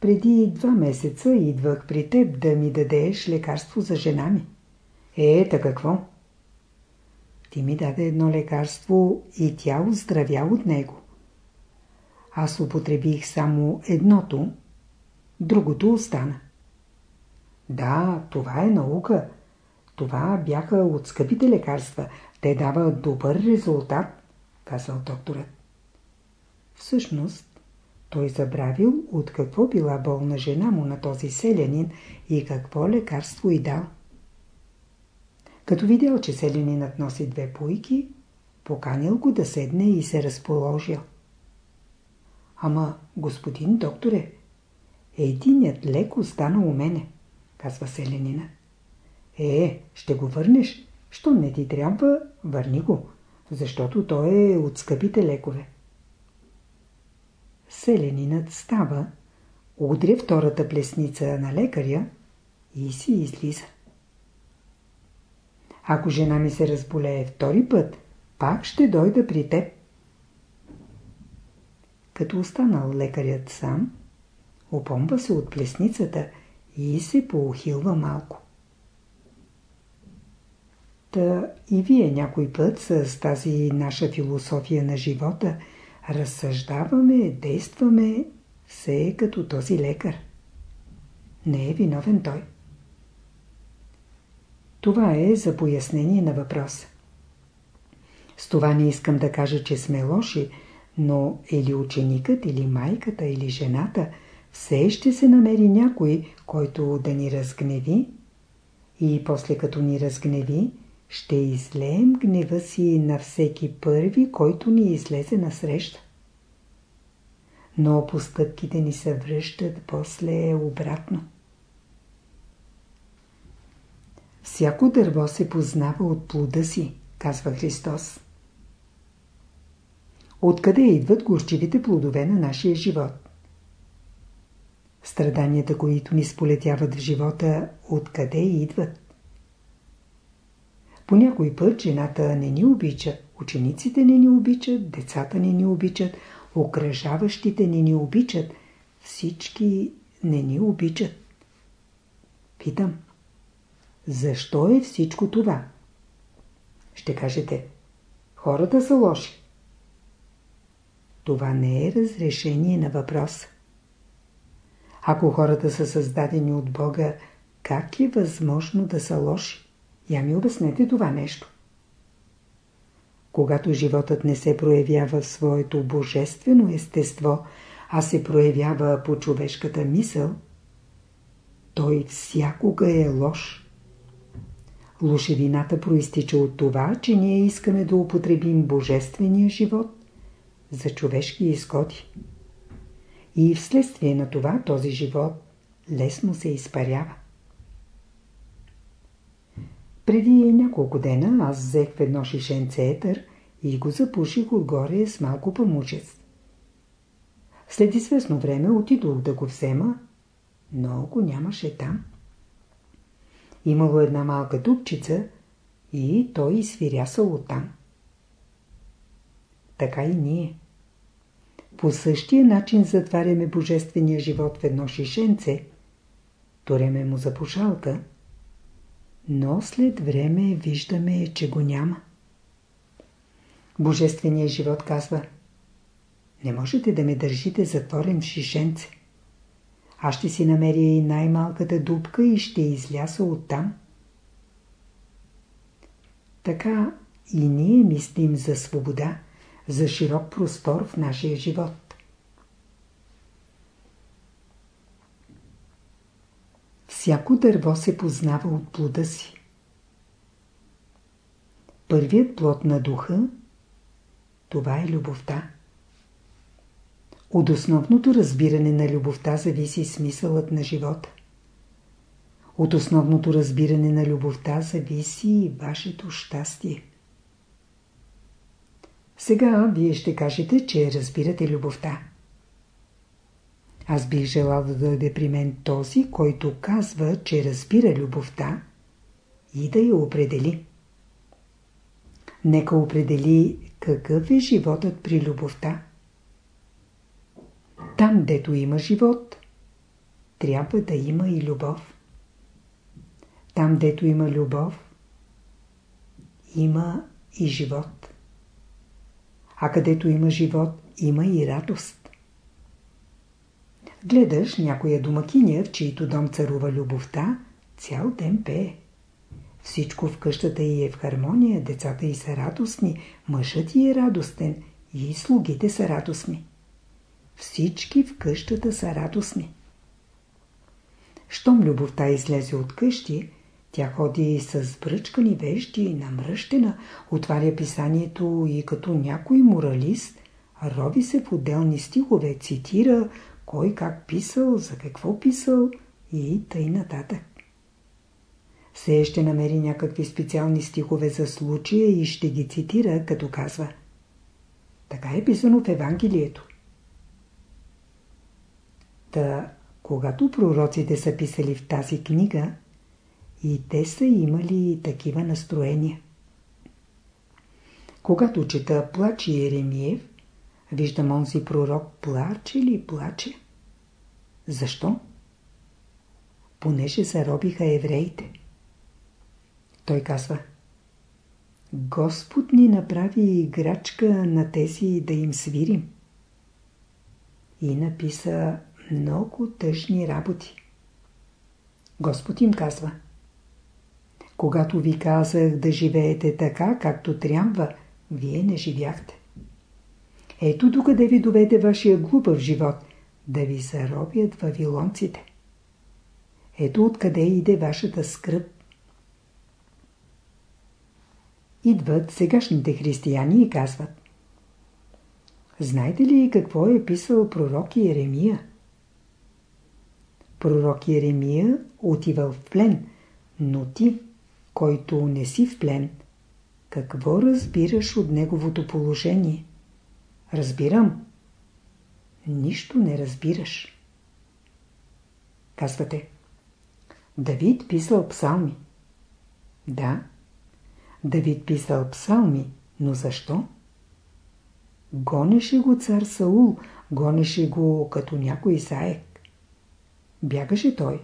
Преди два месеца идвах при теб да ми дадеш лекарство за жена ми. Е, ета какво? Ти ми даде едно лекарство и тя оздравя от него. Аз употребих само едното, другото остана. Да, това е наука. Това бяха от скъпите лекарства. Те дават добър резултат, казал докторът. Всъщност, той забравил от какво била болна жена му на този селянин и какво лекарство и дал. Като видял, че селянинът носи две пуйки, поканил го да седне и се разположил. Ама, господин докторе, единят леко стана у мене, казва селянина. Е, ще го върнеш. Що не ти трябва, върни го, защото той е от скъпите лекове. Селянинът става, удря втората плесница на лекаря и си излиза. Ако жена ми се разболее втори път, пак ще дойда при теб. Като останал лекарят сам, опомба се от плесницата и се поухилва малко. Та и вие някой път с тази наша философия на живота разсъждаваме, действаме все като този лекар. Не е виновен той. Това е за пояснение на въпроса. С това не искам да кажа, че сме лоши, но или ученикът, или майката, или жената, все ще се намери някой, който да ни разгневи и после като ни разгневи, ще излеем гнева си на всеки първи, който ни излезе насреща. Но постъпките ни се връщат после обратно. Всяко дърво се познава от плода си, казва Христос. Откъде идват горчивите плодове на нашия живот? Страданията, които ни сполетяват в живота, откъде идват? По някой път жената не ни обича, учениците не ни обичат, децата не ни обичат, окръжаващите не ни обичат, всички не ни обичат. Питам, защо е всичко това? Ще кажете, хората са лоши. Това не е разрешение на въпроса. Ако хората са създадени от Бога, как е възможно да са лоши? Я ми обяснете това нещо. Когато животът не се проявява в своето божествено естество, а се проявява по човешката мисъл, той всякога е лош. Лошевината проистича от това, че ние искаме да употребим божествения живот за човешки изходи. И вследствие на това този живот лесно се изпарява. Преди няколко дена аз взех в едно шишенце етър и го запуших отгоре с малко памучец. След известно време отидох да го взема, но го нямаше там. Имало една малка дупчица и той изсвирясал оттам. Така и ние. По същия начин затваряме божествения живот в едно шишенце, туреме му запушалка, но след време виждаме, че го няма. Божественият живот казва Не можете да ме държите затворен в шишенце. Аз ще си намеря и най-малката дупка и ще изляса оттам. Така и ние мислим за свобода, за широк простор в нашия живот. Всяко дърво се познава от плода си. Първият плод на духа това е любовта. От основното разбиране на любовта зависи смисълът на живота. От основното разбиране на любовта зависи и вашето щастие. Сега вие ще кажете, че разбирате любовта. Аз бих желал да дойде при мен този, който казва, че разбира любовта и да я определи. Нека определи какъв е животът при любовта. Там, дето има живот, трябва да има и любов. Там, дето има любов, има и живот. А където има живот, има и радост. Гледаш някоя домакиня, в чието дом царува любовта, цял ден пее. Всичко в къщата й е в хармония, децата й са радостни, мъжът й е радостен и слугите са радостни. Всички в къщата са радостни. Щом любовта излезе от къщи, тя ходи с бръчкани вещи, намръщена, отваря писанието и като някой моралист, роби се в отделни стихове, цитира кой как писал, за какво писал и тъй нататък. Се ще намери някакви специални стихове за случая и ще ги цитира, като казва Така е писано в Евангелието. Та, когато пророците са писали в тази книга, и те са имали такива настроения. Когато чета плаче Еремиев, виждам онзи пророк плаче ли плаче. Защо? Понеже заробиха евреите. Той казва Господ ни направи играчка на тези да им свирим. И написа много тъжни работи. Господ им казва Когато ви казах да живеете така, както трябва, вие не живяхте. Ето докъде ви доведе вашия глупав живот, да ви заробят вавилонците. Ето откъде иде вашата скръп. Идват сегашните християни и казват Знаете ли какво е писал пророк Иеремия? Пророк Еремия отивал в плен, но ти, който не си в плен, какво разбираш от неговото положение? Разбирам. Нищо не разбираш. Казвате. Давид писал псалми. Да. Давид писал псалми, но защо? Гонеше го цар Саул, гонеше го като някой заек. Бягаше той.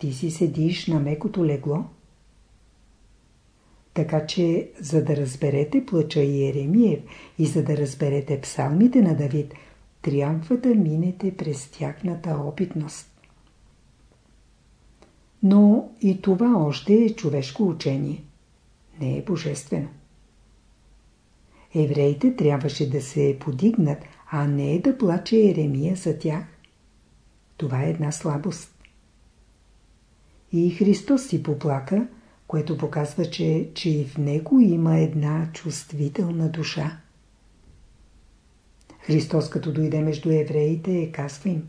Ти си седиш на мекото легло. Така че, за да разберете плача и Еремиев и за да разберете псалмите на Давид, трябва да минете през тяхната опитност. Но и това още е човешко учение. Не е божествено. Евреите трябваше да се подигнат, а не да плаче Еремия за тях. Това е една слабост. И Христос си поплака, което показва, че, че и в него има една чувствителна душа. Христос като дойде между евреите, казва им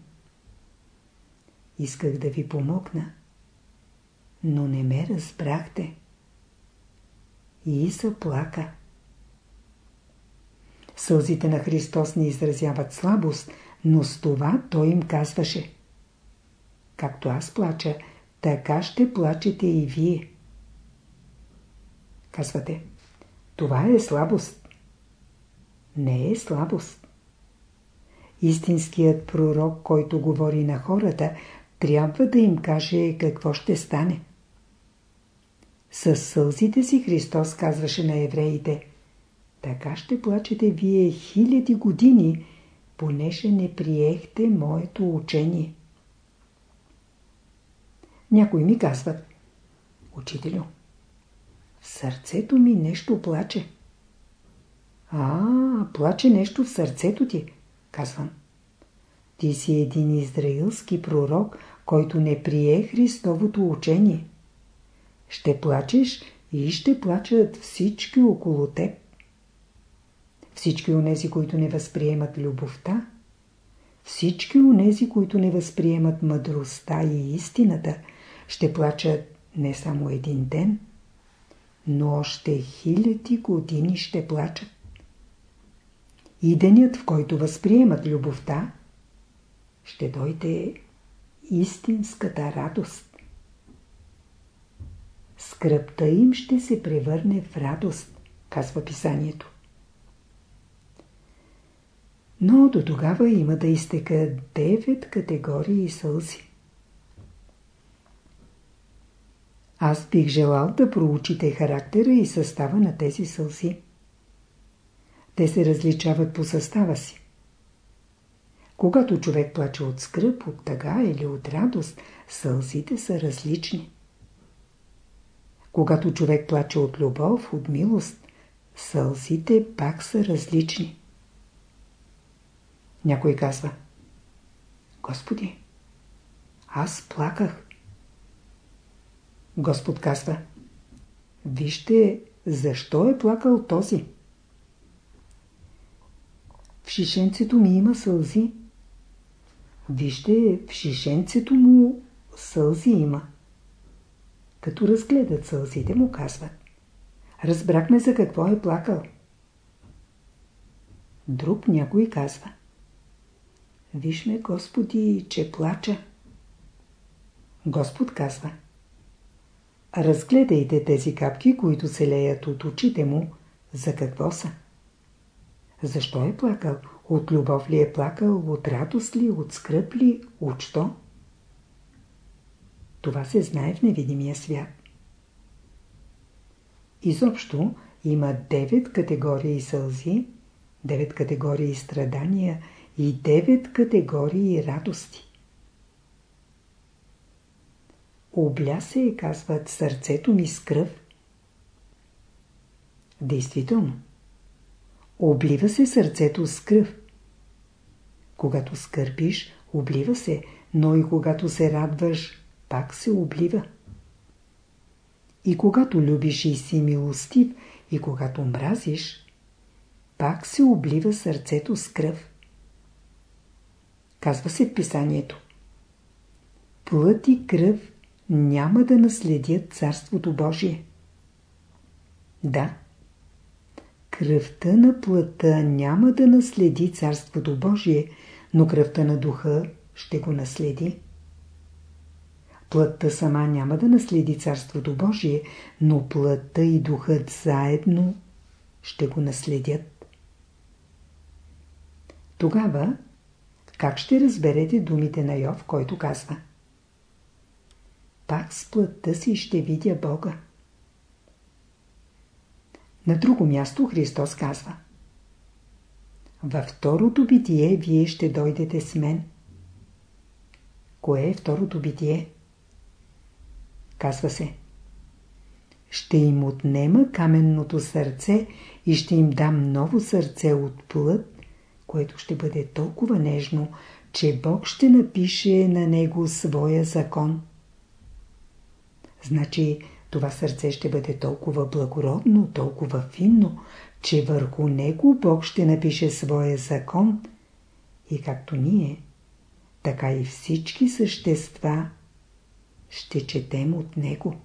Исках да ви помогна, но не ме разбрахте. И заплака. Сълзите на Христос не изразяват слабост, но с това Той им казваше Както аз плача, така ще плачете и вие. Казвате, това е слабост. Не е слабост. Истинският пророк, който говори на хората, трябва да им каже какво ще стане. С сълзите си Христос казваше на евреите, така ще плачете вие хиляди години, понеже не приехте моето учение. Някой ми казват, учителю, в сърцето ми нещо плаче. А, плаче нещо в сърцето ти, казвам. Ти си един израилски пророк, който не прие Христовото учение. Ще плачеш и ще плачат всички около теб. Всички онези, които не възприемат любовта, всички онези, които не възприемат мъдростта и истината, ще плачат не само един ден, но още хиляди години ще плачат. И денят, в който възприемат любовта, ще дойде истинската радост. Скръпта им ще се превърне в радост, казва писанието. Но до тогава има да изтека девет категории сълзи. Аз бих желал да проучите характера и състава на тези сълзи. Те се различават по състава си. Когато човек плаче от скръп, от тъга или от радост, сълзите са различни. Когато човек плаче от любов, от милост, сълзите пак са различни. Някой казва Господи, аз плаках. Господ казва Вижте, защо е плакал този? В шишенцето ми има сълзи. Вижте, в шишенцето му сълзи има. Като разгледат сълзите му казват. Разбрахме за какво е плакал. Друг някой казва. Виж ме, Господи, че плача. Господ казва. Разгледайте тези капки, които се леят от очите му, за какво са. Защо е плакал? От любов ли е плакал? От радост ли? От скръп ли? От що? Това се знае в невидимия свят. Изобщо има девет категории сълзи, девет категории страдания и девет категории радости. Обля се, казват, сърцето ми с кръв. Действително. Облива се сърцето с кръв. Когато скърпиш, облива се, но и когато се радваш, пак се облива. И когато любиш и си милостив, и когато мразиш, пак се облива сърцето с кръв. Казва се в писанието. Плът и кръв няма да наследят Царството Божие. Да, кръвта на плътта няма да наследи Царството Божие, но кръвта на духа ще го наследи. Плътта сама няма да наследи Царството Божие, но плътта и духът заедно ще го наследят. Тогава как ще разберете думите на Йов, който казва – пак с плътта си ще видя Бога. На друго място Христос казва Във второто битие вие ще дойдете с мен. Кое е второто битие? Казва се Ще им отнема каменното сърце и ще им дам ново сърце от плът, което ще бъде толкова нежно, че Бог ще напише на него своя закон. Значи това сърце ще бъде толкова благородно, толкова финно, че върху него Бог ще напише своя закон и както ние, така и всички същества ще четем от него.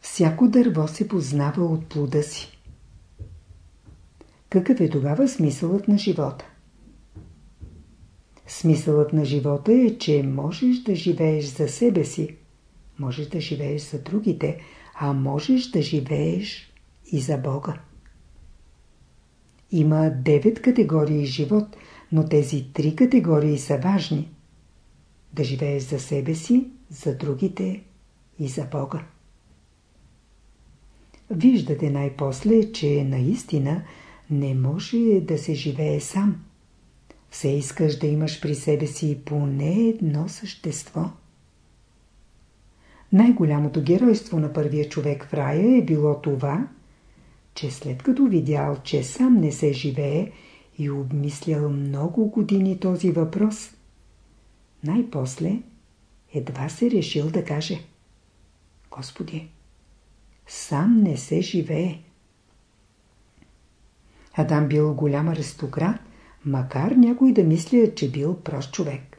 Всяко дърво се познава от плода си. Какъв е тогава смисълът на живота? Смисълът на живота е, че можеш да живееш за себе си, можеш да живееш за другите, а можеш да живееш и за Бога. Има девет категории живот, но тези три категории са важни. Да живееш за себе си, за другите и за Бога. Виждате най-после, че наистина не може да се живее сам. Все искаш да имаш при себе си поне едно същество. Най-голямото геройство на първия човек в рая е било това, че след като видял, че сам не се живее и обмислял много години този въпрос, най-после едва се решил да каже – Господи, сам не се живее. Адам бил голям аристократ, макар някой да мисля, че бил прост човек.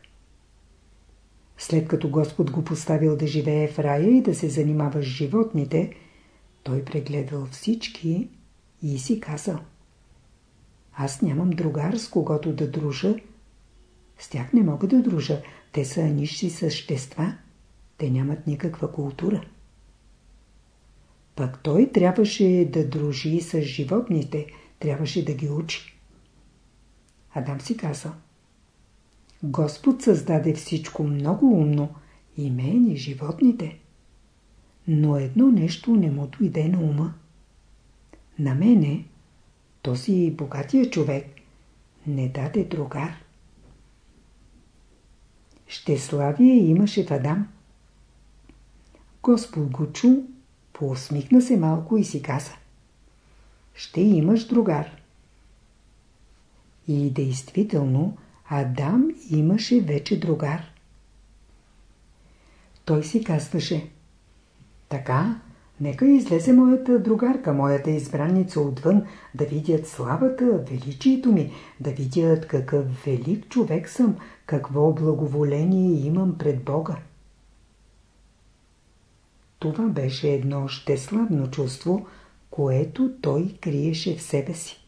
След като Господ го поставил да живее в рая и да се занимава с животните, той прегледал всички и си казал Аз нямам другар, с когото да дружа. С тях не мога да дружа. Те са нищи същества. Те нямат никаква култура. Пък той трябваше да дружи с животните, трябваше да ги учи. Адам си казал Господ създаде всичко много умно, и мен, и животните. Но едно нещо не му дойде на ума. На мене, този богатия човек, не даде другар. Щеславие имаше в Адам. Господ го чу, поусмихна се малко и си каза. Ще имаш другар. И действително, Адам имаше вече другар. Той си казваше Така, нека излезе моята другарка, моята избранница отвън, да видят славата, величието ми, да видят какъв велик човек съм, какво благоволение имам пред Бога. Това беше едно щеславно чувство, което той криеше в себе си.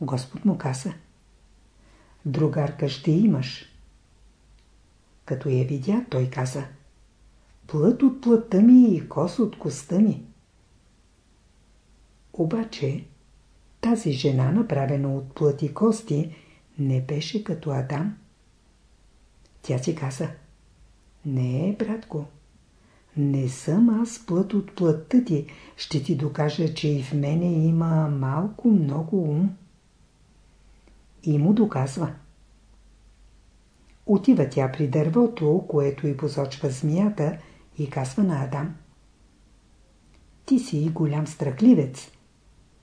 Господ му каза – другарка ще имаш. Като я видя, той каза Плът от плътта ми и кос от коста ми. Обаче тази жена, направена от плът и кости, не беше като Адам. Тя си каза Не, братко, не съм аз плът от плътта ти, ще ти докажа, че и в мене има малко много ум и му доказва. Отива тя при дървото, което и посочва змията и казва на Адам. Ти си голям страхливец.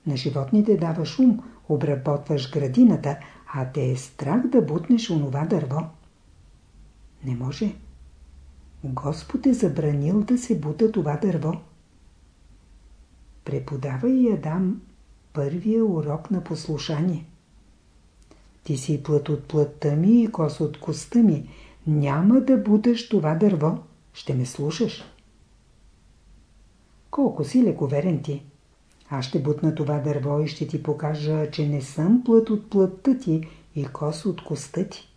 На животните даваш ум, обработваш градината, а те е страх да бутнеш онова дърво. Не може. Господ е забранил да се бута това дърво. Преподава и Адам първия урок на послушание. Ти си плът от плътта ми и кос от коста ми. Няма да будеш това дърво. Ще ме слушаш. Колко си лековерен ти. Аз ще бутна това дърво и ще ти покажа, че не съм плът от плътта ти и кос от коста ти.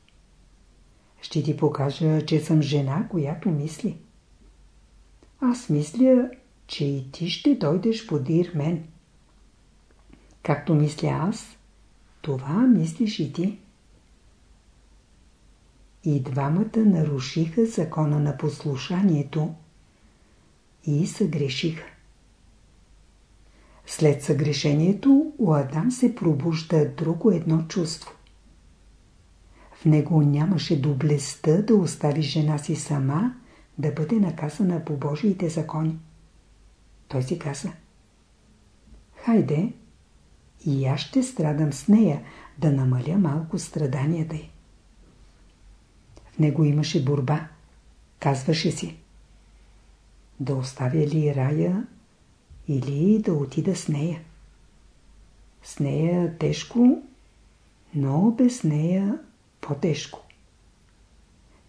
Ще ти покажа, че съм жена, която мисли. Аз мисля, че и ти ще дойдеш подир мен. Както мисля аз, това мислиш и ти. И двамата нарушиха закона на послушанието и съгрешиха. След съгрешението у Адам се пробужда друго едно чувство. В него нямаше доблестта да остави жена си сама да бъде наказана по Божиите закони. Той си каза Хайде, и аз ще страдам с нея, да намаля малко страданията й. В него имаше борба. Казваше си. Да оставя ли рая или да отида с нея. С нея тежко, но без нея по-тежко.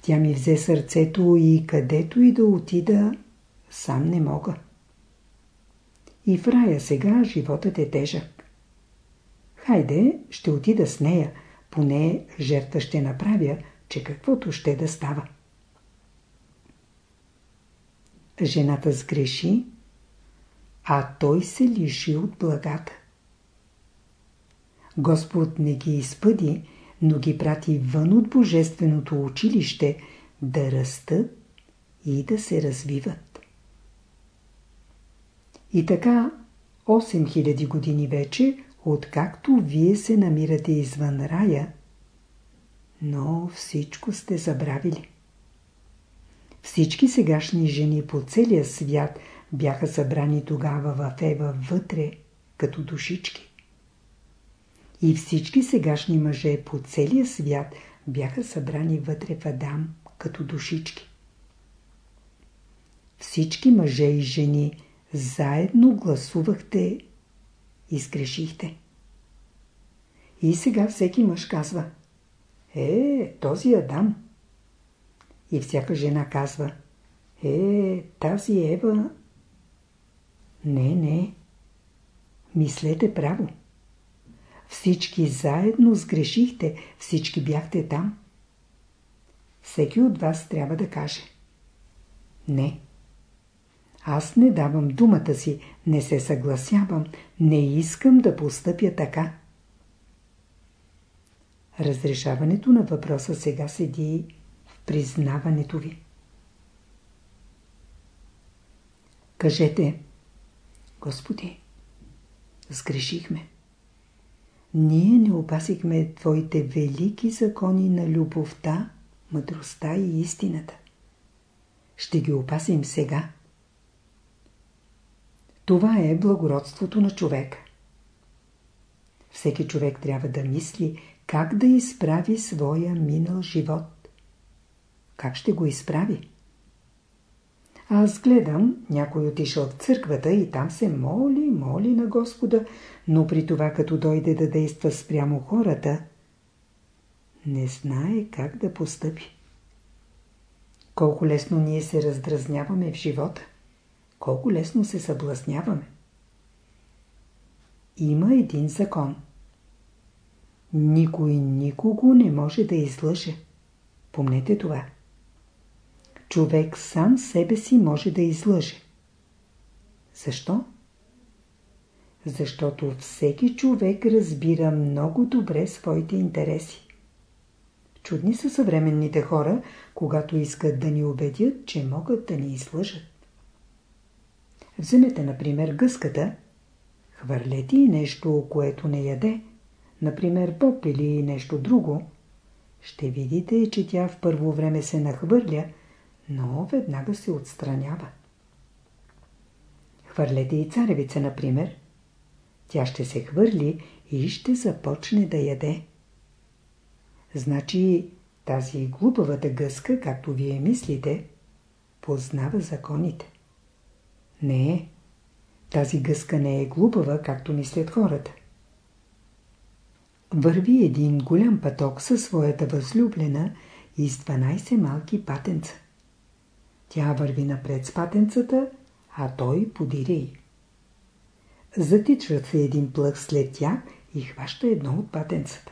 Тя ми взе сърцето и където и да отида, сам не мога. И в рая сега животът е тежък. Хайде, ще отида с нея, поне жертва ще направя, че каквото ще да става. Жената сгреши, а той се лиши от благата. Господ не ги изпъди, но ги прати вън от Божественото училище да растат и да се развиват. И така, 8000 години вече, откакто вие се намирате извън рая, но всичко сте забравили. Всички сегашни жени по целия свят бяха събрани тогава в Ева вътре, като душички. И всички сегашни мъже по целия свят бяха събрани вътре в Адам, като душички. всички мъже и жени заедно гласувахте и сгрешихте. И сега всеки мъж казва Е, този Адам. И всяка жена казва Е, тази Ева. Не, не. Мислете право. Всички заедно сгрешихте, всички бяхте там. Всеки от вас трябва да каже. Не. Аз не давам думата си, не се съгласявам, не искам да постъпя така. Разрешаването на въпроса сега седи в признаването ви. Кажете, Господи, сгрешихме. Ние не опасихме Твоите велики закони на любовта, мъдростта и истината. Ще ги опасим сега. Това е благородството на човека. Всеки човек трябва да мисли как да изправи своя минал живот. Как ще го изправи? Аз гледам, някой отишъл в църквата и там се моли, моли на Господа, но при това като дойде да действа спрямо хората, не знае как да постъпи. Колко лесно ние се раздразняваме в живота. Колко лесно се събласняваме. Има един закон. Никой никого не може да излъже. Помнете това човек сам себе си може да излъже. Защо? Защото всеки човек разбира много добре своите интереси. Чудни са съвременните хора, когато искат да ни убедят, че могат да ни излъжат. Вземете, например, гъската, хвърлете и нещо, което не яде, например поп или нещо друго, ще видите, че тя в първо време се нахвърля – но веднага се отстранява. Хвърлете и царевица, например. Тя ще се хвърли и ще започне да яде. Значи тази глупавата гъска, както вие мислите, познава законите. Не, тази гъска не е глупава, както мислят хората. Върви един голям пъток със своята възлюблена и с 12 малки патенца. Тя върви напред с патенцата, а той подире й. Затичва се един плъх след тях и хваща едно от патенцата.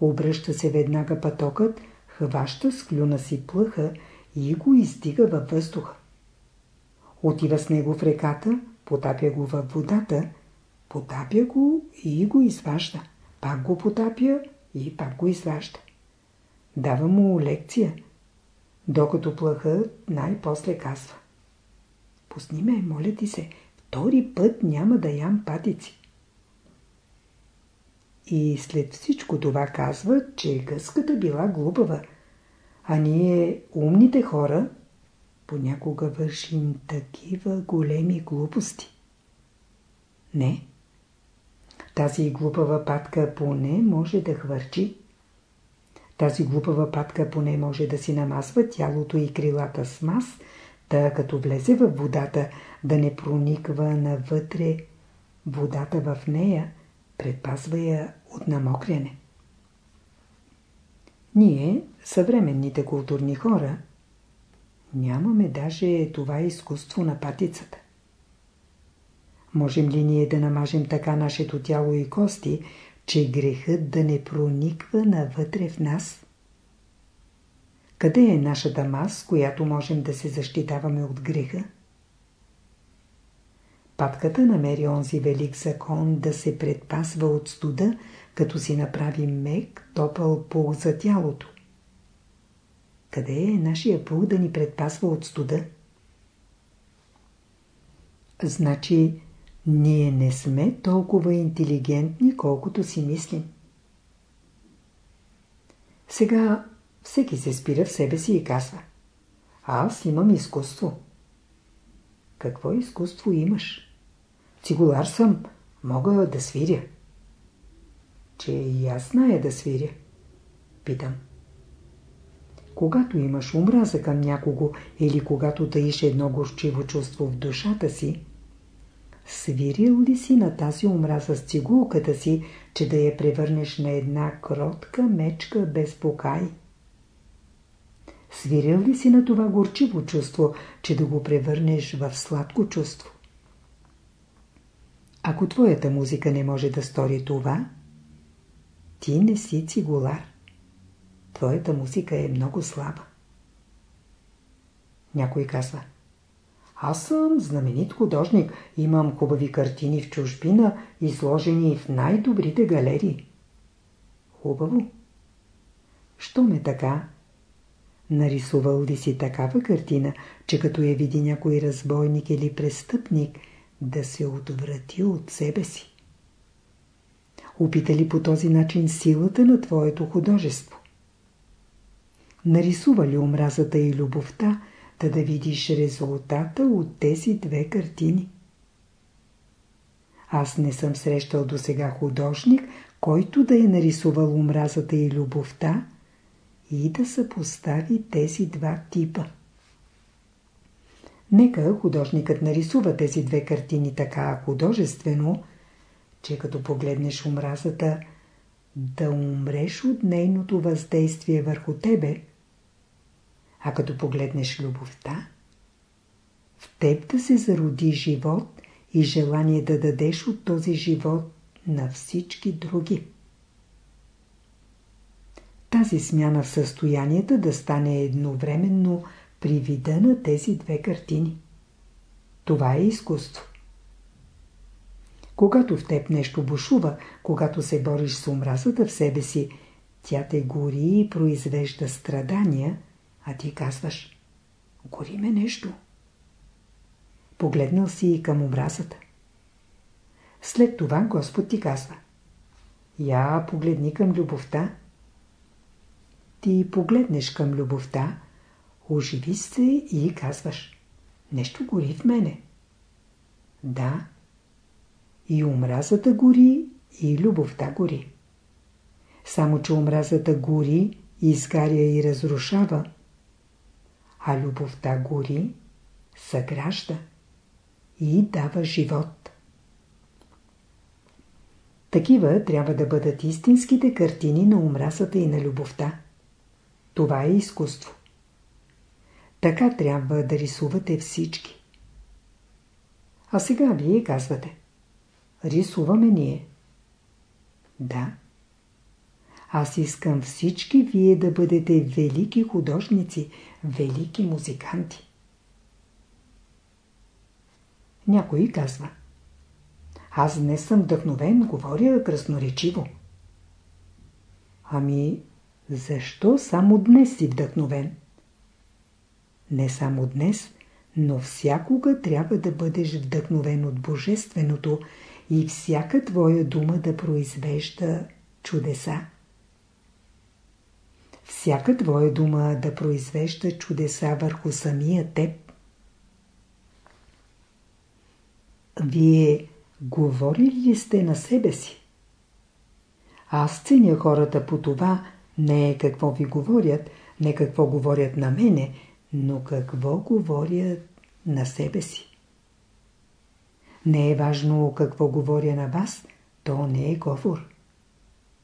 Обръща се веднага пътокът, хваща с клюна си плъха и го издига във въздуха. Отива с него в реката, потапя го във водата, потапя го и го изважда. Пак го потапя и пак го изважда. Дава му лекция – докато плъхът най-после казва. Пусни ме, моля ти се, втори път няма да ям патици. И след всичко това казва, че гъската била глупава, а ние, умните хора, понякога вършим такива големи глупости. Не. Тази глупава патка поне може да хвърчи. Тази глупава патка поне може да си намазва тялото и крилата с мас, та като влезе в водата, да не прониква навътре водата в нея, предпазва я от намокряне. Ние, съвременните културни хора, нямаме даже това изкуство на патицата. Можем ли ние да намажем така нашето тяло и кости, че грехът да не прониква навътре в нас? Къде е нашата мас, която можем да се защитаваме от греха? Патката намери онзи велик закон да се предпасва от студа, като си направи мек, топъл пух за тялото. Къде е нашия пух да ни предпасва от студа? Значи, ние не сме толкова интелигентни, колкото си мислим. Сега всеки се спира в себе си и казва Аз имам изкуство. Какво изкуство имаш? Цигулар съм, мога да свиря. Че и аз зная да свиря. Питам. Когато имаш омраза към някого или когато таиш едно горчиво чувство в душата си, свирил ли си на тази омраза с цигулката си, че да я превърнеш на една кротка мечка без покай? Свирил ли си на това горчиво чувство, че да го превърнеш в сладко чувство? Ако твоята музика не може да стори това, ти не си цигулар. Твоята музика е много слаба. Някой казва Аз съм знаменит художник, имам хубави картини в чужбина, изложени в най-добрите галерии. Хубаво. Що ме така? Нарисувал ли си такава картина, че като я види някой разбойник или престъпник, да се отврати от себе си? Опита ли по този начин силата на твоето художество? Нарисува ли омразата и любовта, да да видиш резултата от тези две картини? Аз не съм срещал до сега художник, който да е нарисувал омразата и любовта и да съпостави тези два типа. Нека художникът нарисува тези две картини така художествено, че като погледнеш омразата, да умреш от нейното въздействие върху тебе, а като погледнеш любовта, в теб да се зароди живот и желание да дадеш от този живот на всички други. Тази смяна в състоянията да стане едновременно при вида на тези две картини. Това е изкуство. Когато в теб нещо бушува, когато се бориш с омразата в себе си, тя те гори и произвежда страдания, а ти казваш «Гори ме нещо». Погледнал си и към омразата. След това Господ ти казва «Я погледни към любовта». Ти погледнеш към любовта, оживи се и казваш «Нещо гори в мене». Да, и омразата гори, и любовта гори. Само, че омразата гори, изгаря и разрушава, а любовта гори, съгражда и дава живот. Такива трябва да бъдат истинските картини на омразата и на любовта. Това е изкуство. Така трябва да рисувате всички. А сега вие казвате рисуваме ние. Да. Аз искам всички вие да бъдете велики художници, велики музиканти. Някой казва. Аз не съм вдъхновен, говоря красноречиво. Ами, защо само днес си вдъхновен? Не само днес, но всякога трябва да бъдеш вдъхновен от Божественото и всяка твоя дума да произвежда чудеса. Всяка твоя дума да произвежда чудеса върху самия теб. Вие говорили ли сте на себе си? Аз ценя хората по това, не какво ви говорят, не какво говорят на мене, но какво говорят на себе си. Не е важно какво говоря на вас, то не е говор.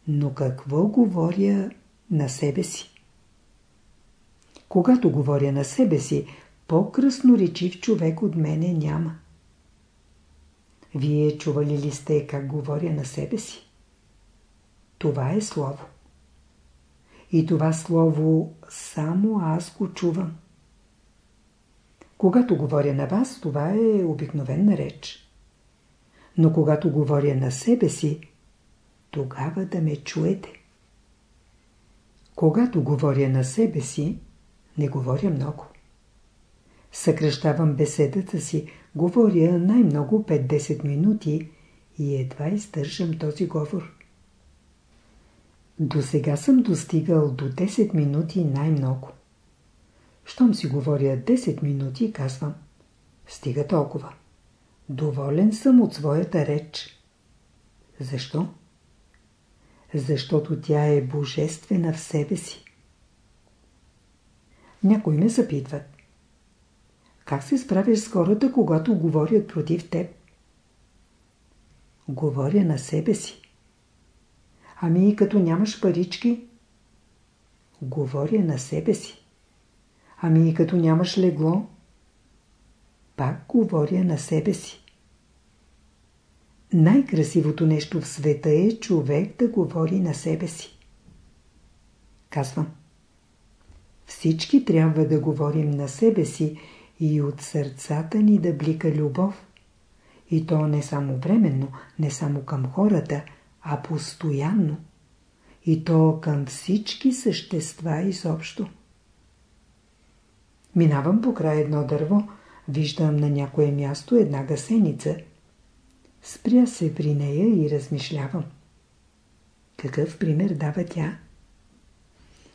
Но какво говоря на себе си? Когато говоря на себе си, по-красноречив човек от мене няма. Вие чували ли сте как говоря на себе си? Това е слово. И това слово само аз го чувам. Когато говоря на вас, това е обикновена реч но когато говоря на себе си, тогава да ме чуете. Когато говоря на себе си, не говоря много. Съкръщавам беседата си, говоря най-много 5-10 минути и едва издържам този говор. До сега съм достигал до 10 минути най-много. Щом си говоря 10 минути, казвам, стига толкова. Доволен съм от своята реч. Защо? Защото тя е божествена в себе си. Някои ме запитват. Как се справяш с хората, когато говорят против теб? Говоря на себе си. Ами и като нямаш парички? Говоря на себе си. Ами и като нямаш легло? Пак говоря на себе си. Най-красивото нещо в света е човек да говори на себе си. Казвам. Всички трябва да говорим на себе си и от сърцата ни да блика любов. И то не само временно, не само към хората, а постоянно. И то към всички същества изобщо. Минавам по край едно дърво, виждам на някое място една гасеница. Спря се при нея и размишлявам. Какъв пример дава тя?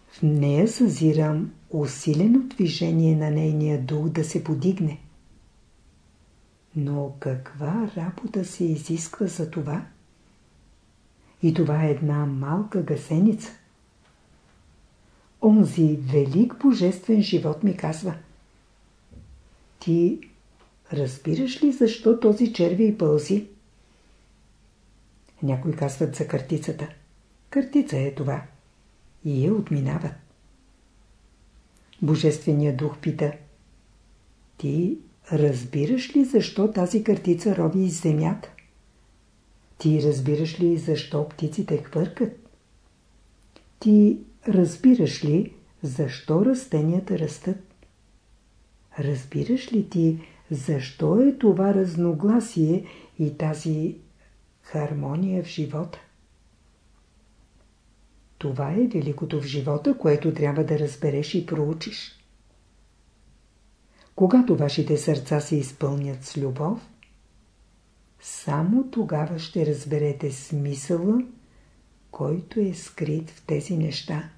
В нея съзирам усилено движение на нейния дух да се подигне. Но каква работа се изисква за това? И това е една малка гасеница. Онзи велик божествен живот ми казва. Ти разбираш ли защо този червей пълзи? Някои казват за картицата. Картица е това. И я отминават. Божественият дух пита. Ти разбираш ли защо тази картица роби из земята? Ти разбираш ли защо птиците хвъркат? Ти разбираш ли защо растенията растат? Разбираш ли ти защо е това разногласие и тази хармония в живота? Това е великото в живота, което трябва да разбереш и проучиш. Когато вашите сърца се изпълнят с любов, само тогава ще разберете смисъла, който е скрит в тези неща.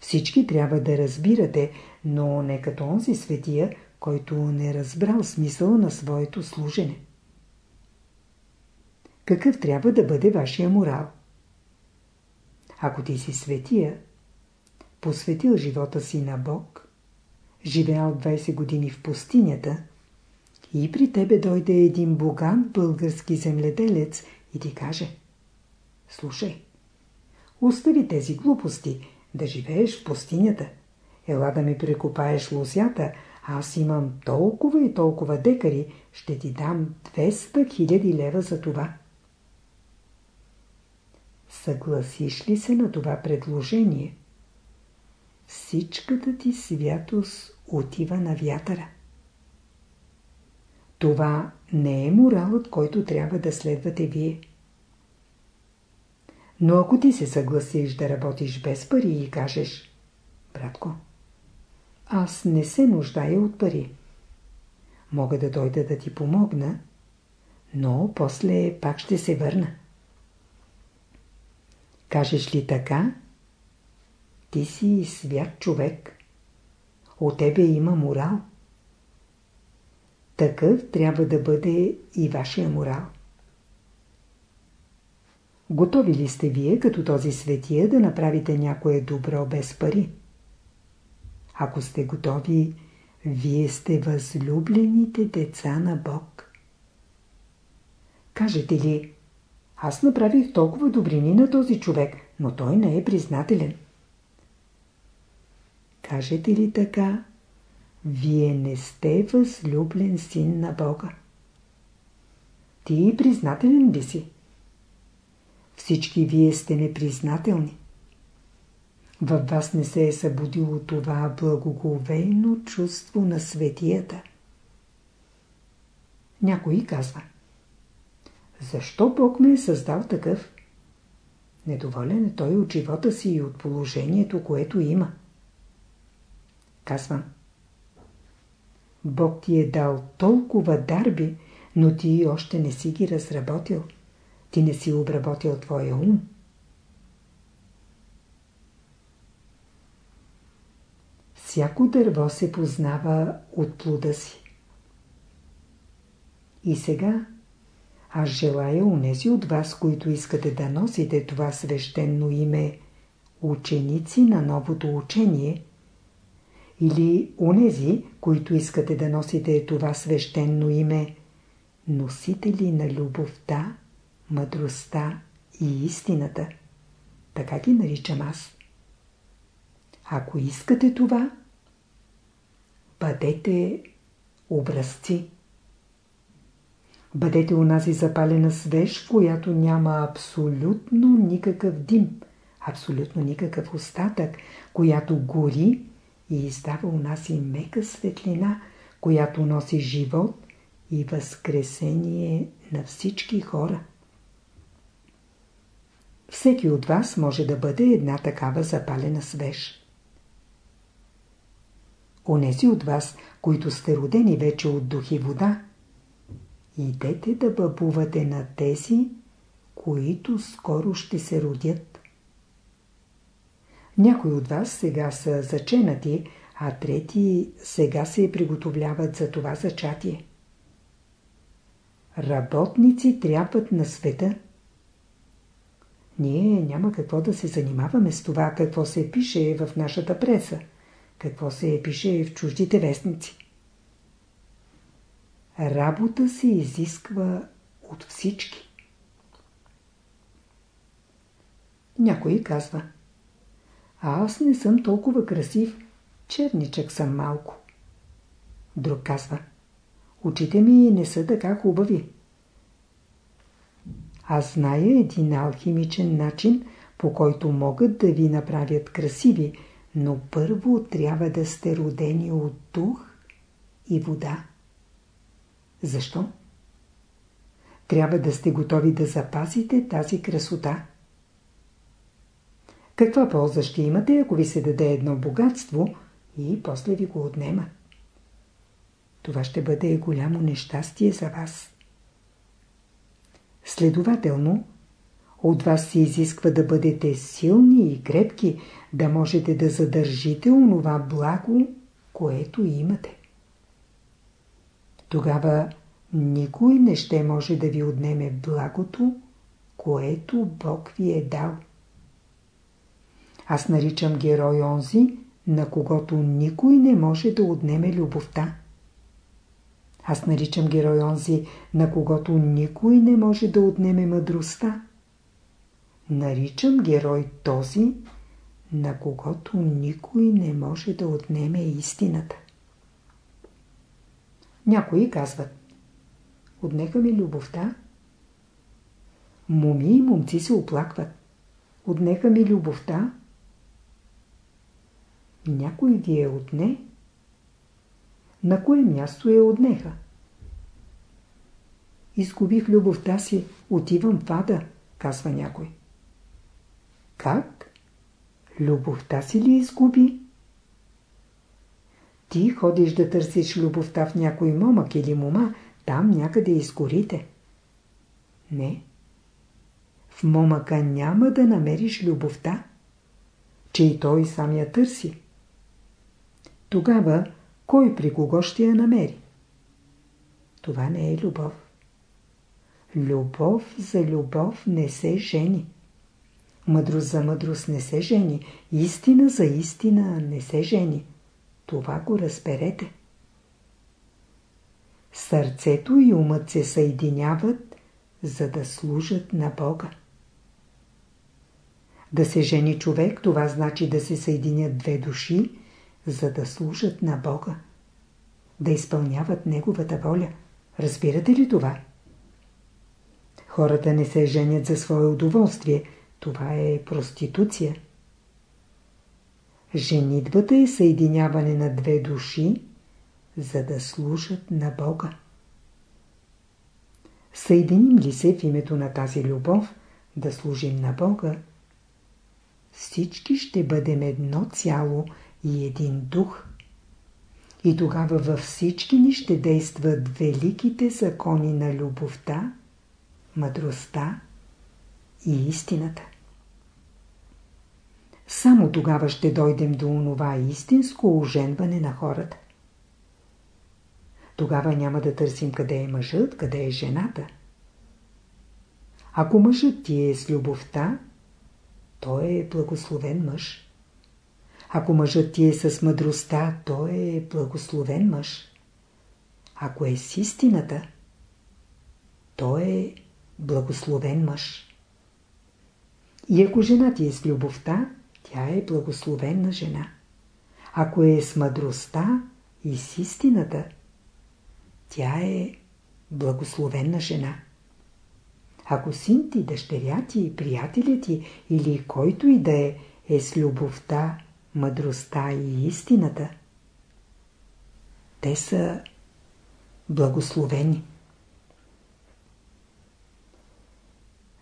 Всички трябва да разбирате, но не като онзи светия, който не разбрал смисъла на своето служене. Какъв трябва да бъде вашия морал? Ако ти си светия, посветил живота си на Бог, живеял 20 години в пустинята и при тебе дойде един богат български земледелец и ти каже Слушай, остави тези глупости, да живееш в пустинята. Ела да ми прекопаеш лозята, аз имам толкова и толкова декари, ще ти дам 200 000 лева за това. Съгласиш ли се на това предложение? Всичката ти святост отива на вятъра. Това не е моралът, който трябва да следвате вие. Но ако ти се съгласиш да работиш без пари и кажеш Братко, аз не се нуждая от пари. Мога да дойда да ти помогна, но после пак ще се върна. Кажеш ли така? Ти си свят човек. От тебе има морал. Такъв трябва да бъде и вашия морал. Готови ли сте вие, като този светия, да направите някое добро без пари? Ако сте готови, вие сте възлюблените деца на Бог. Кажете ли, аз направих толкова добрини на този човек, но той не е признателен. Кажете ли така, вие не сте възлюблен син на Бога. Ти признателен ли си? Всички вие сте непризнателни. Във вас не се е събудило това благоговейно чувство на светията. Някой казва Защо Бог ме е създал такъв? Недоволен е той от живота си и от положението, което има. Казвам Бог ти е дал толкова дарби, но ти още не си ги разработил. Ти не си обработил твоя ум. Всяко дърво се познава от плода си. И сега аз желая унези от вас, които искате да носите това свещено име, ученици на новото учение, или онези, които искате да носите това свещено име, носители на любовта, мъдростта и истината. Така ги наричам аз. Ако искате това, бъдете образци. Бъдете унази запалена свеж, която няма абсолютно никакъв дим, абсолютно никакъв остатък, която гори и издава у нас и мека светлина, която носи живот и възкресение на всички хора. Всеки от вас може да бъде една такава запалена свеж. Онези от вас, които сте родени вече от дух и вода, идете да бъбувате на тези, които скоро ще се родят. Някои от вас сега са заченати, а трети сега се приготовляват за това зачатие. Работници трябват на света. Ние няма какво да се занимаваме с това, какво се пише в нашата преса, какво се пише в чуждите вестници. Работа се изисква от всички. Някой казва – а аз не съм толкова красив, черничък съм малко. Друг казва, очите ми не са така хубави. Аз зная един алхимичен начин, по който могат да ви направят красиви, но първо трябва да сте родени от дух и вода. Защо? Трябва да сте готови да запазите тази красота. Каква полза ще имате, ако ви се даде едно богатство и после ви го отнема? Това ще бъде голямо нещастие за вас. Следователно, от вас се изисква да бъдете силни и крепки, да можете да задържите онова благо, което имате. Тогава никой не ще може да ви отнеме благото, което Бог ви е дал. Аз наричам герой онзи, на когото никой не може да отнеме любовта. Аз наричам герой онзи, на когото никой не може да отнеме мъдростта. Наричам герой този, на когото никой не може да отнеме истината. Някои казват Отнеха ми любовта. Моми и момци се оплакват. Отнеха ми любовта някой ви е отне? На кое място е отнеха? Изгубих любовта си, отивам в ада, казва някой. Как? Любовта си ли изгуби? Ти ходиш да търсиш любовта в някой момък или мома, там някъде изгорите. Не. В момъка няма да намериш любовта, че и той сам я търси. Тогава кой при кого ще я намери? Това не е любов. Любов за любов не се жени. Мъдрост за мъдрост не се жени. Истина за истина не се жени. Това го разберете. Сърцето и умът се съединяват, за да служат на Бога. Да се жени човек, това значи да се съединят две души, за да служат на Бога, да изпълняват Неговата воля. Разбирате ли това? Хората не се женят за свое удоволствие. Това е проституция. Женитбата е съединяване на две души, за да служат на Бога. Съединим ли се в името на тази любов, да служим на Бога, всички ще бъдем едно цяло и един дух. И тогава във всички ни ще действат великите закони на любовта, мъдростта и истината. Само тогава ще дойдем до онова истинско оженване на хората. Тогава няма да търсим къде е мъжът, къде е жената. Ако мъжът ти е с любовта, той е благословен мъж. Ако мъжът ти е с мъдростта, той е благословен мъж. Ако е с истината, той е благословен мъж. И ако жена ти е с любовта, тя е благословена жена. Ако е с мъдростта и с истината, тя е благословена жена. Ако син ти, дъщеря ти, приятеля ти или който и да е, е с любовта, мъдростта и истината, те са благословени.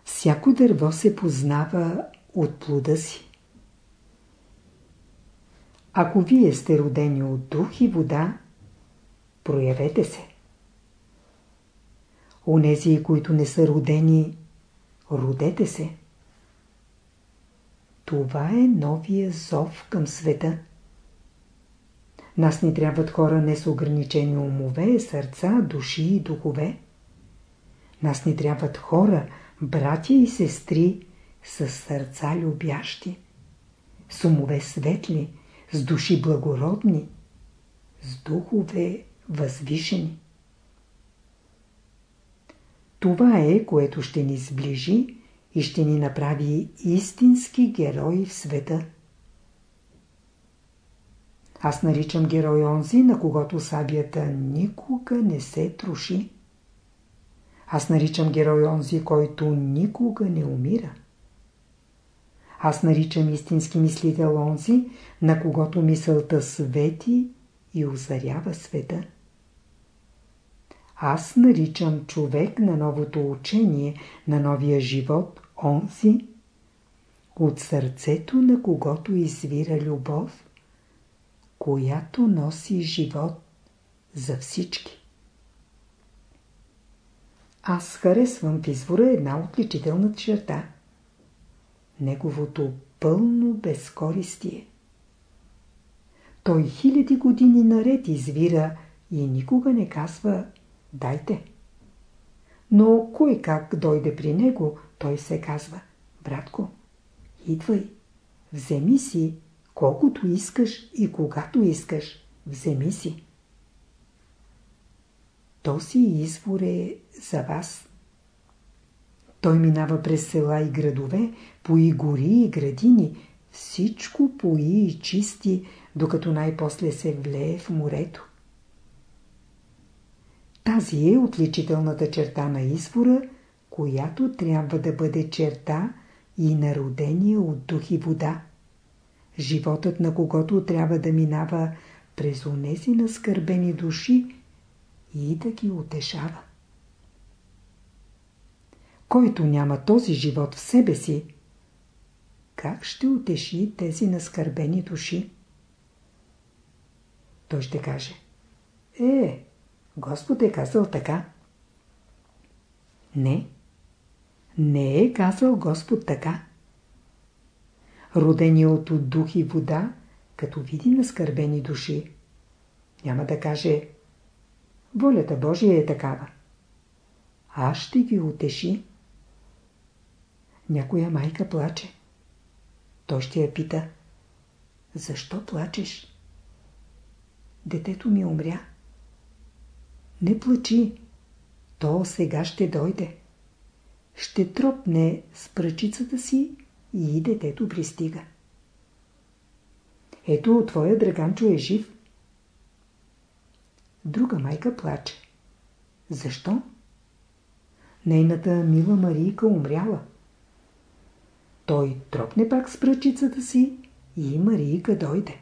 Всяко дърво се познава от плода си. Ако вие сте родени от дух и вода, проявете се. Онези, които не са родени, родете се. Това е новия зов към света. Нас ни трябват хора не с ограничени умове, сърца, души и духове. Нас ни трябват хора, братя и сестри, с сърца любящи, с умове светли, с души благородни, с духове възвишени. Това е, което ще ни сближи и ще ни направи истински герои в света. Аз наричам герой онзи, на когото сабията никога не се троши. Аз наричам герой онзи, който никога не умира. Аз наричам истински мислител онзи, на когото мисълта свети и озарява света. Аз наричам човек на новото учение, на новия живот, онзи, от сърцето на когото извира любов, която носи живот за всички. Аз харесвам в извора една отличителна черта. Неговото пълно безкористие. Той хиляди години наред извира и никога не казва дайте. Но кой как дойде при него, той се казва, братко, идвай, вземи си колкото искаш и когато искаш, вземи си. Този извор е за вас. Той минава през села и градове, пои гори и градини, всичко пои и чисти, докато най-после се влее в морето. Тази е отличителната черта на извора, която трябва да бъде черта и на родение от дух и вода. Животът на когото трябва да минава през онези наскърбени души и да ги утешава. Който няма този живот в себе си, как ще утеши тези наскърбени души? Той ще каже, е, Господ е казал така. Не. Не е казал Господ така. Роденият от дух и вода, като види наскърбени души, няма да каже Волята Божия е такава. Аз ще ги утеши. Някоя майка плаче. Той ще я пита Защо плачеш? Детето ми умря. Не плачи. То сега ще дойде. Ще тропне с пръчицата си и детето пристига. Ето, твоя драганчо е жив. Друга майка плаче. Защо? Нейната мила Марийка умряла. Той тропне пак с пръчицата си и Марийка дойде.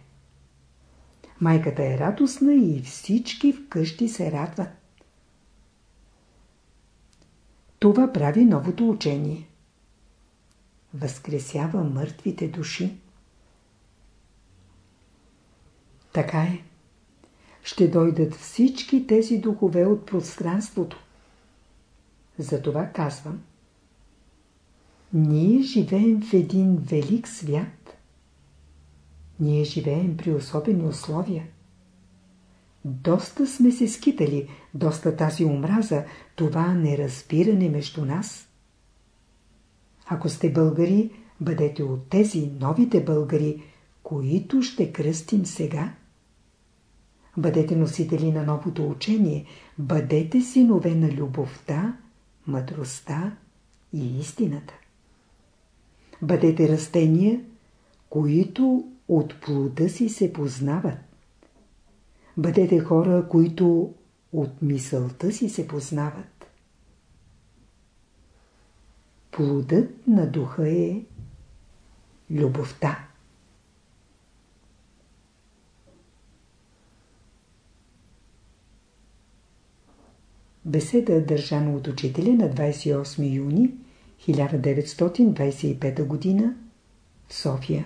Майката е радостна и всички вкъщи се радват. Това прави новото учение. Възкресява мъртвите души. Така е. Ще дойдат всички тези духове от пространството. Затова казвам. Ние живеем в един велик свят. Ние живеем при особени условия. Доста сме се скитали, доста тази омраза, това неразбиране между нас. Ако сте българи, бъдете от тези новите българи, които ще кръстим сега. Бъдете носители на новото учение, бъдете синове на любовта, мъдростта и истината. Бъдете растения, които от плода си се познават. Бъдете хора, които от мисълта си се познават. Плодът на духа е любовта. Беседа държана от учителя на 28 юни 1925 г. в София.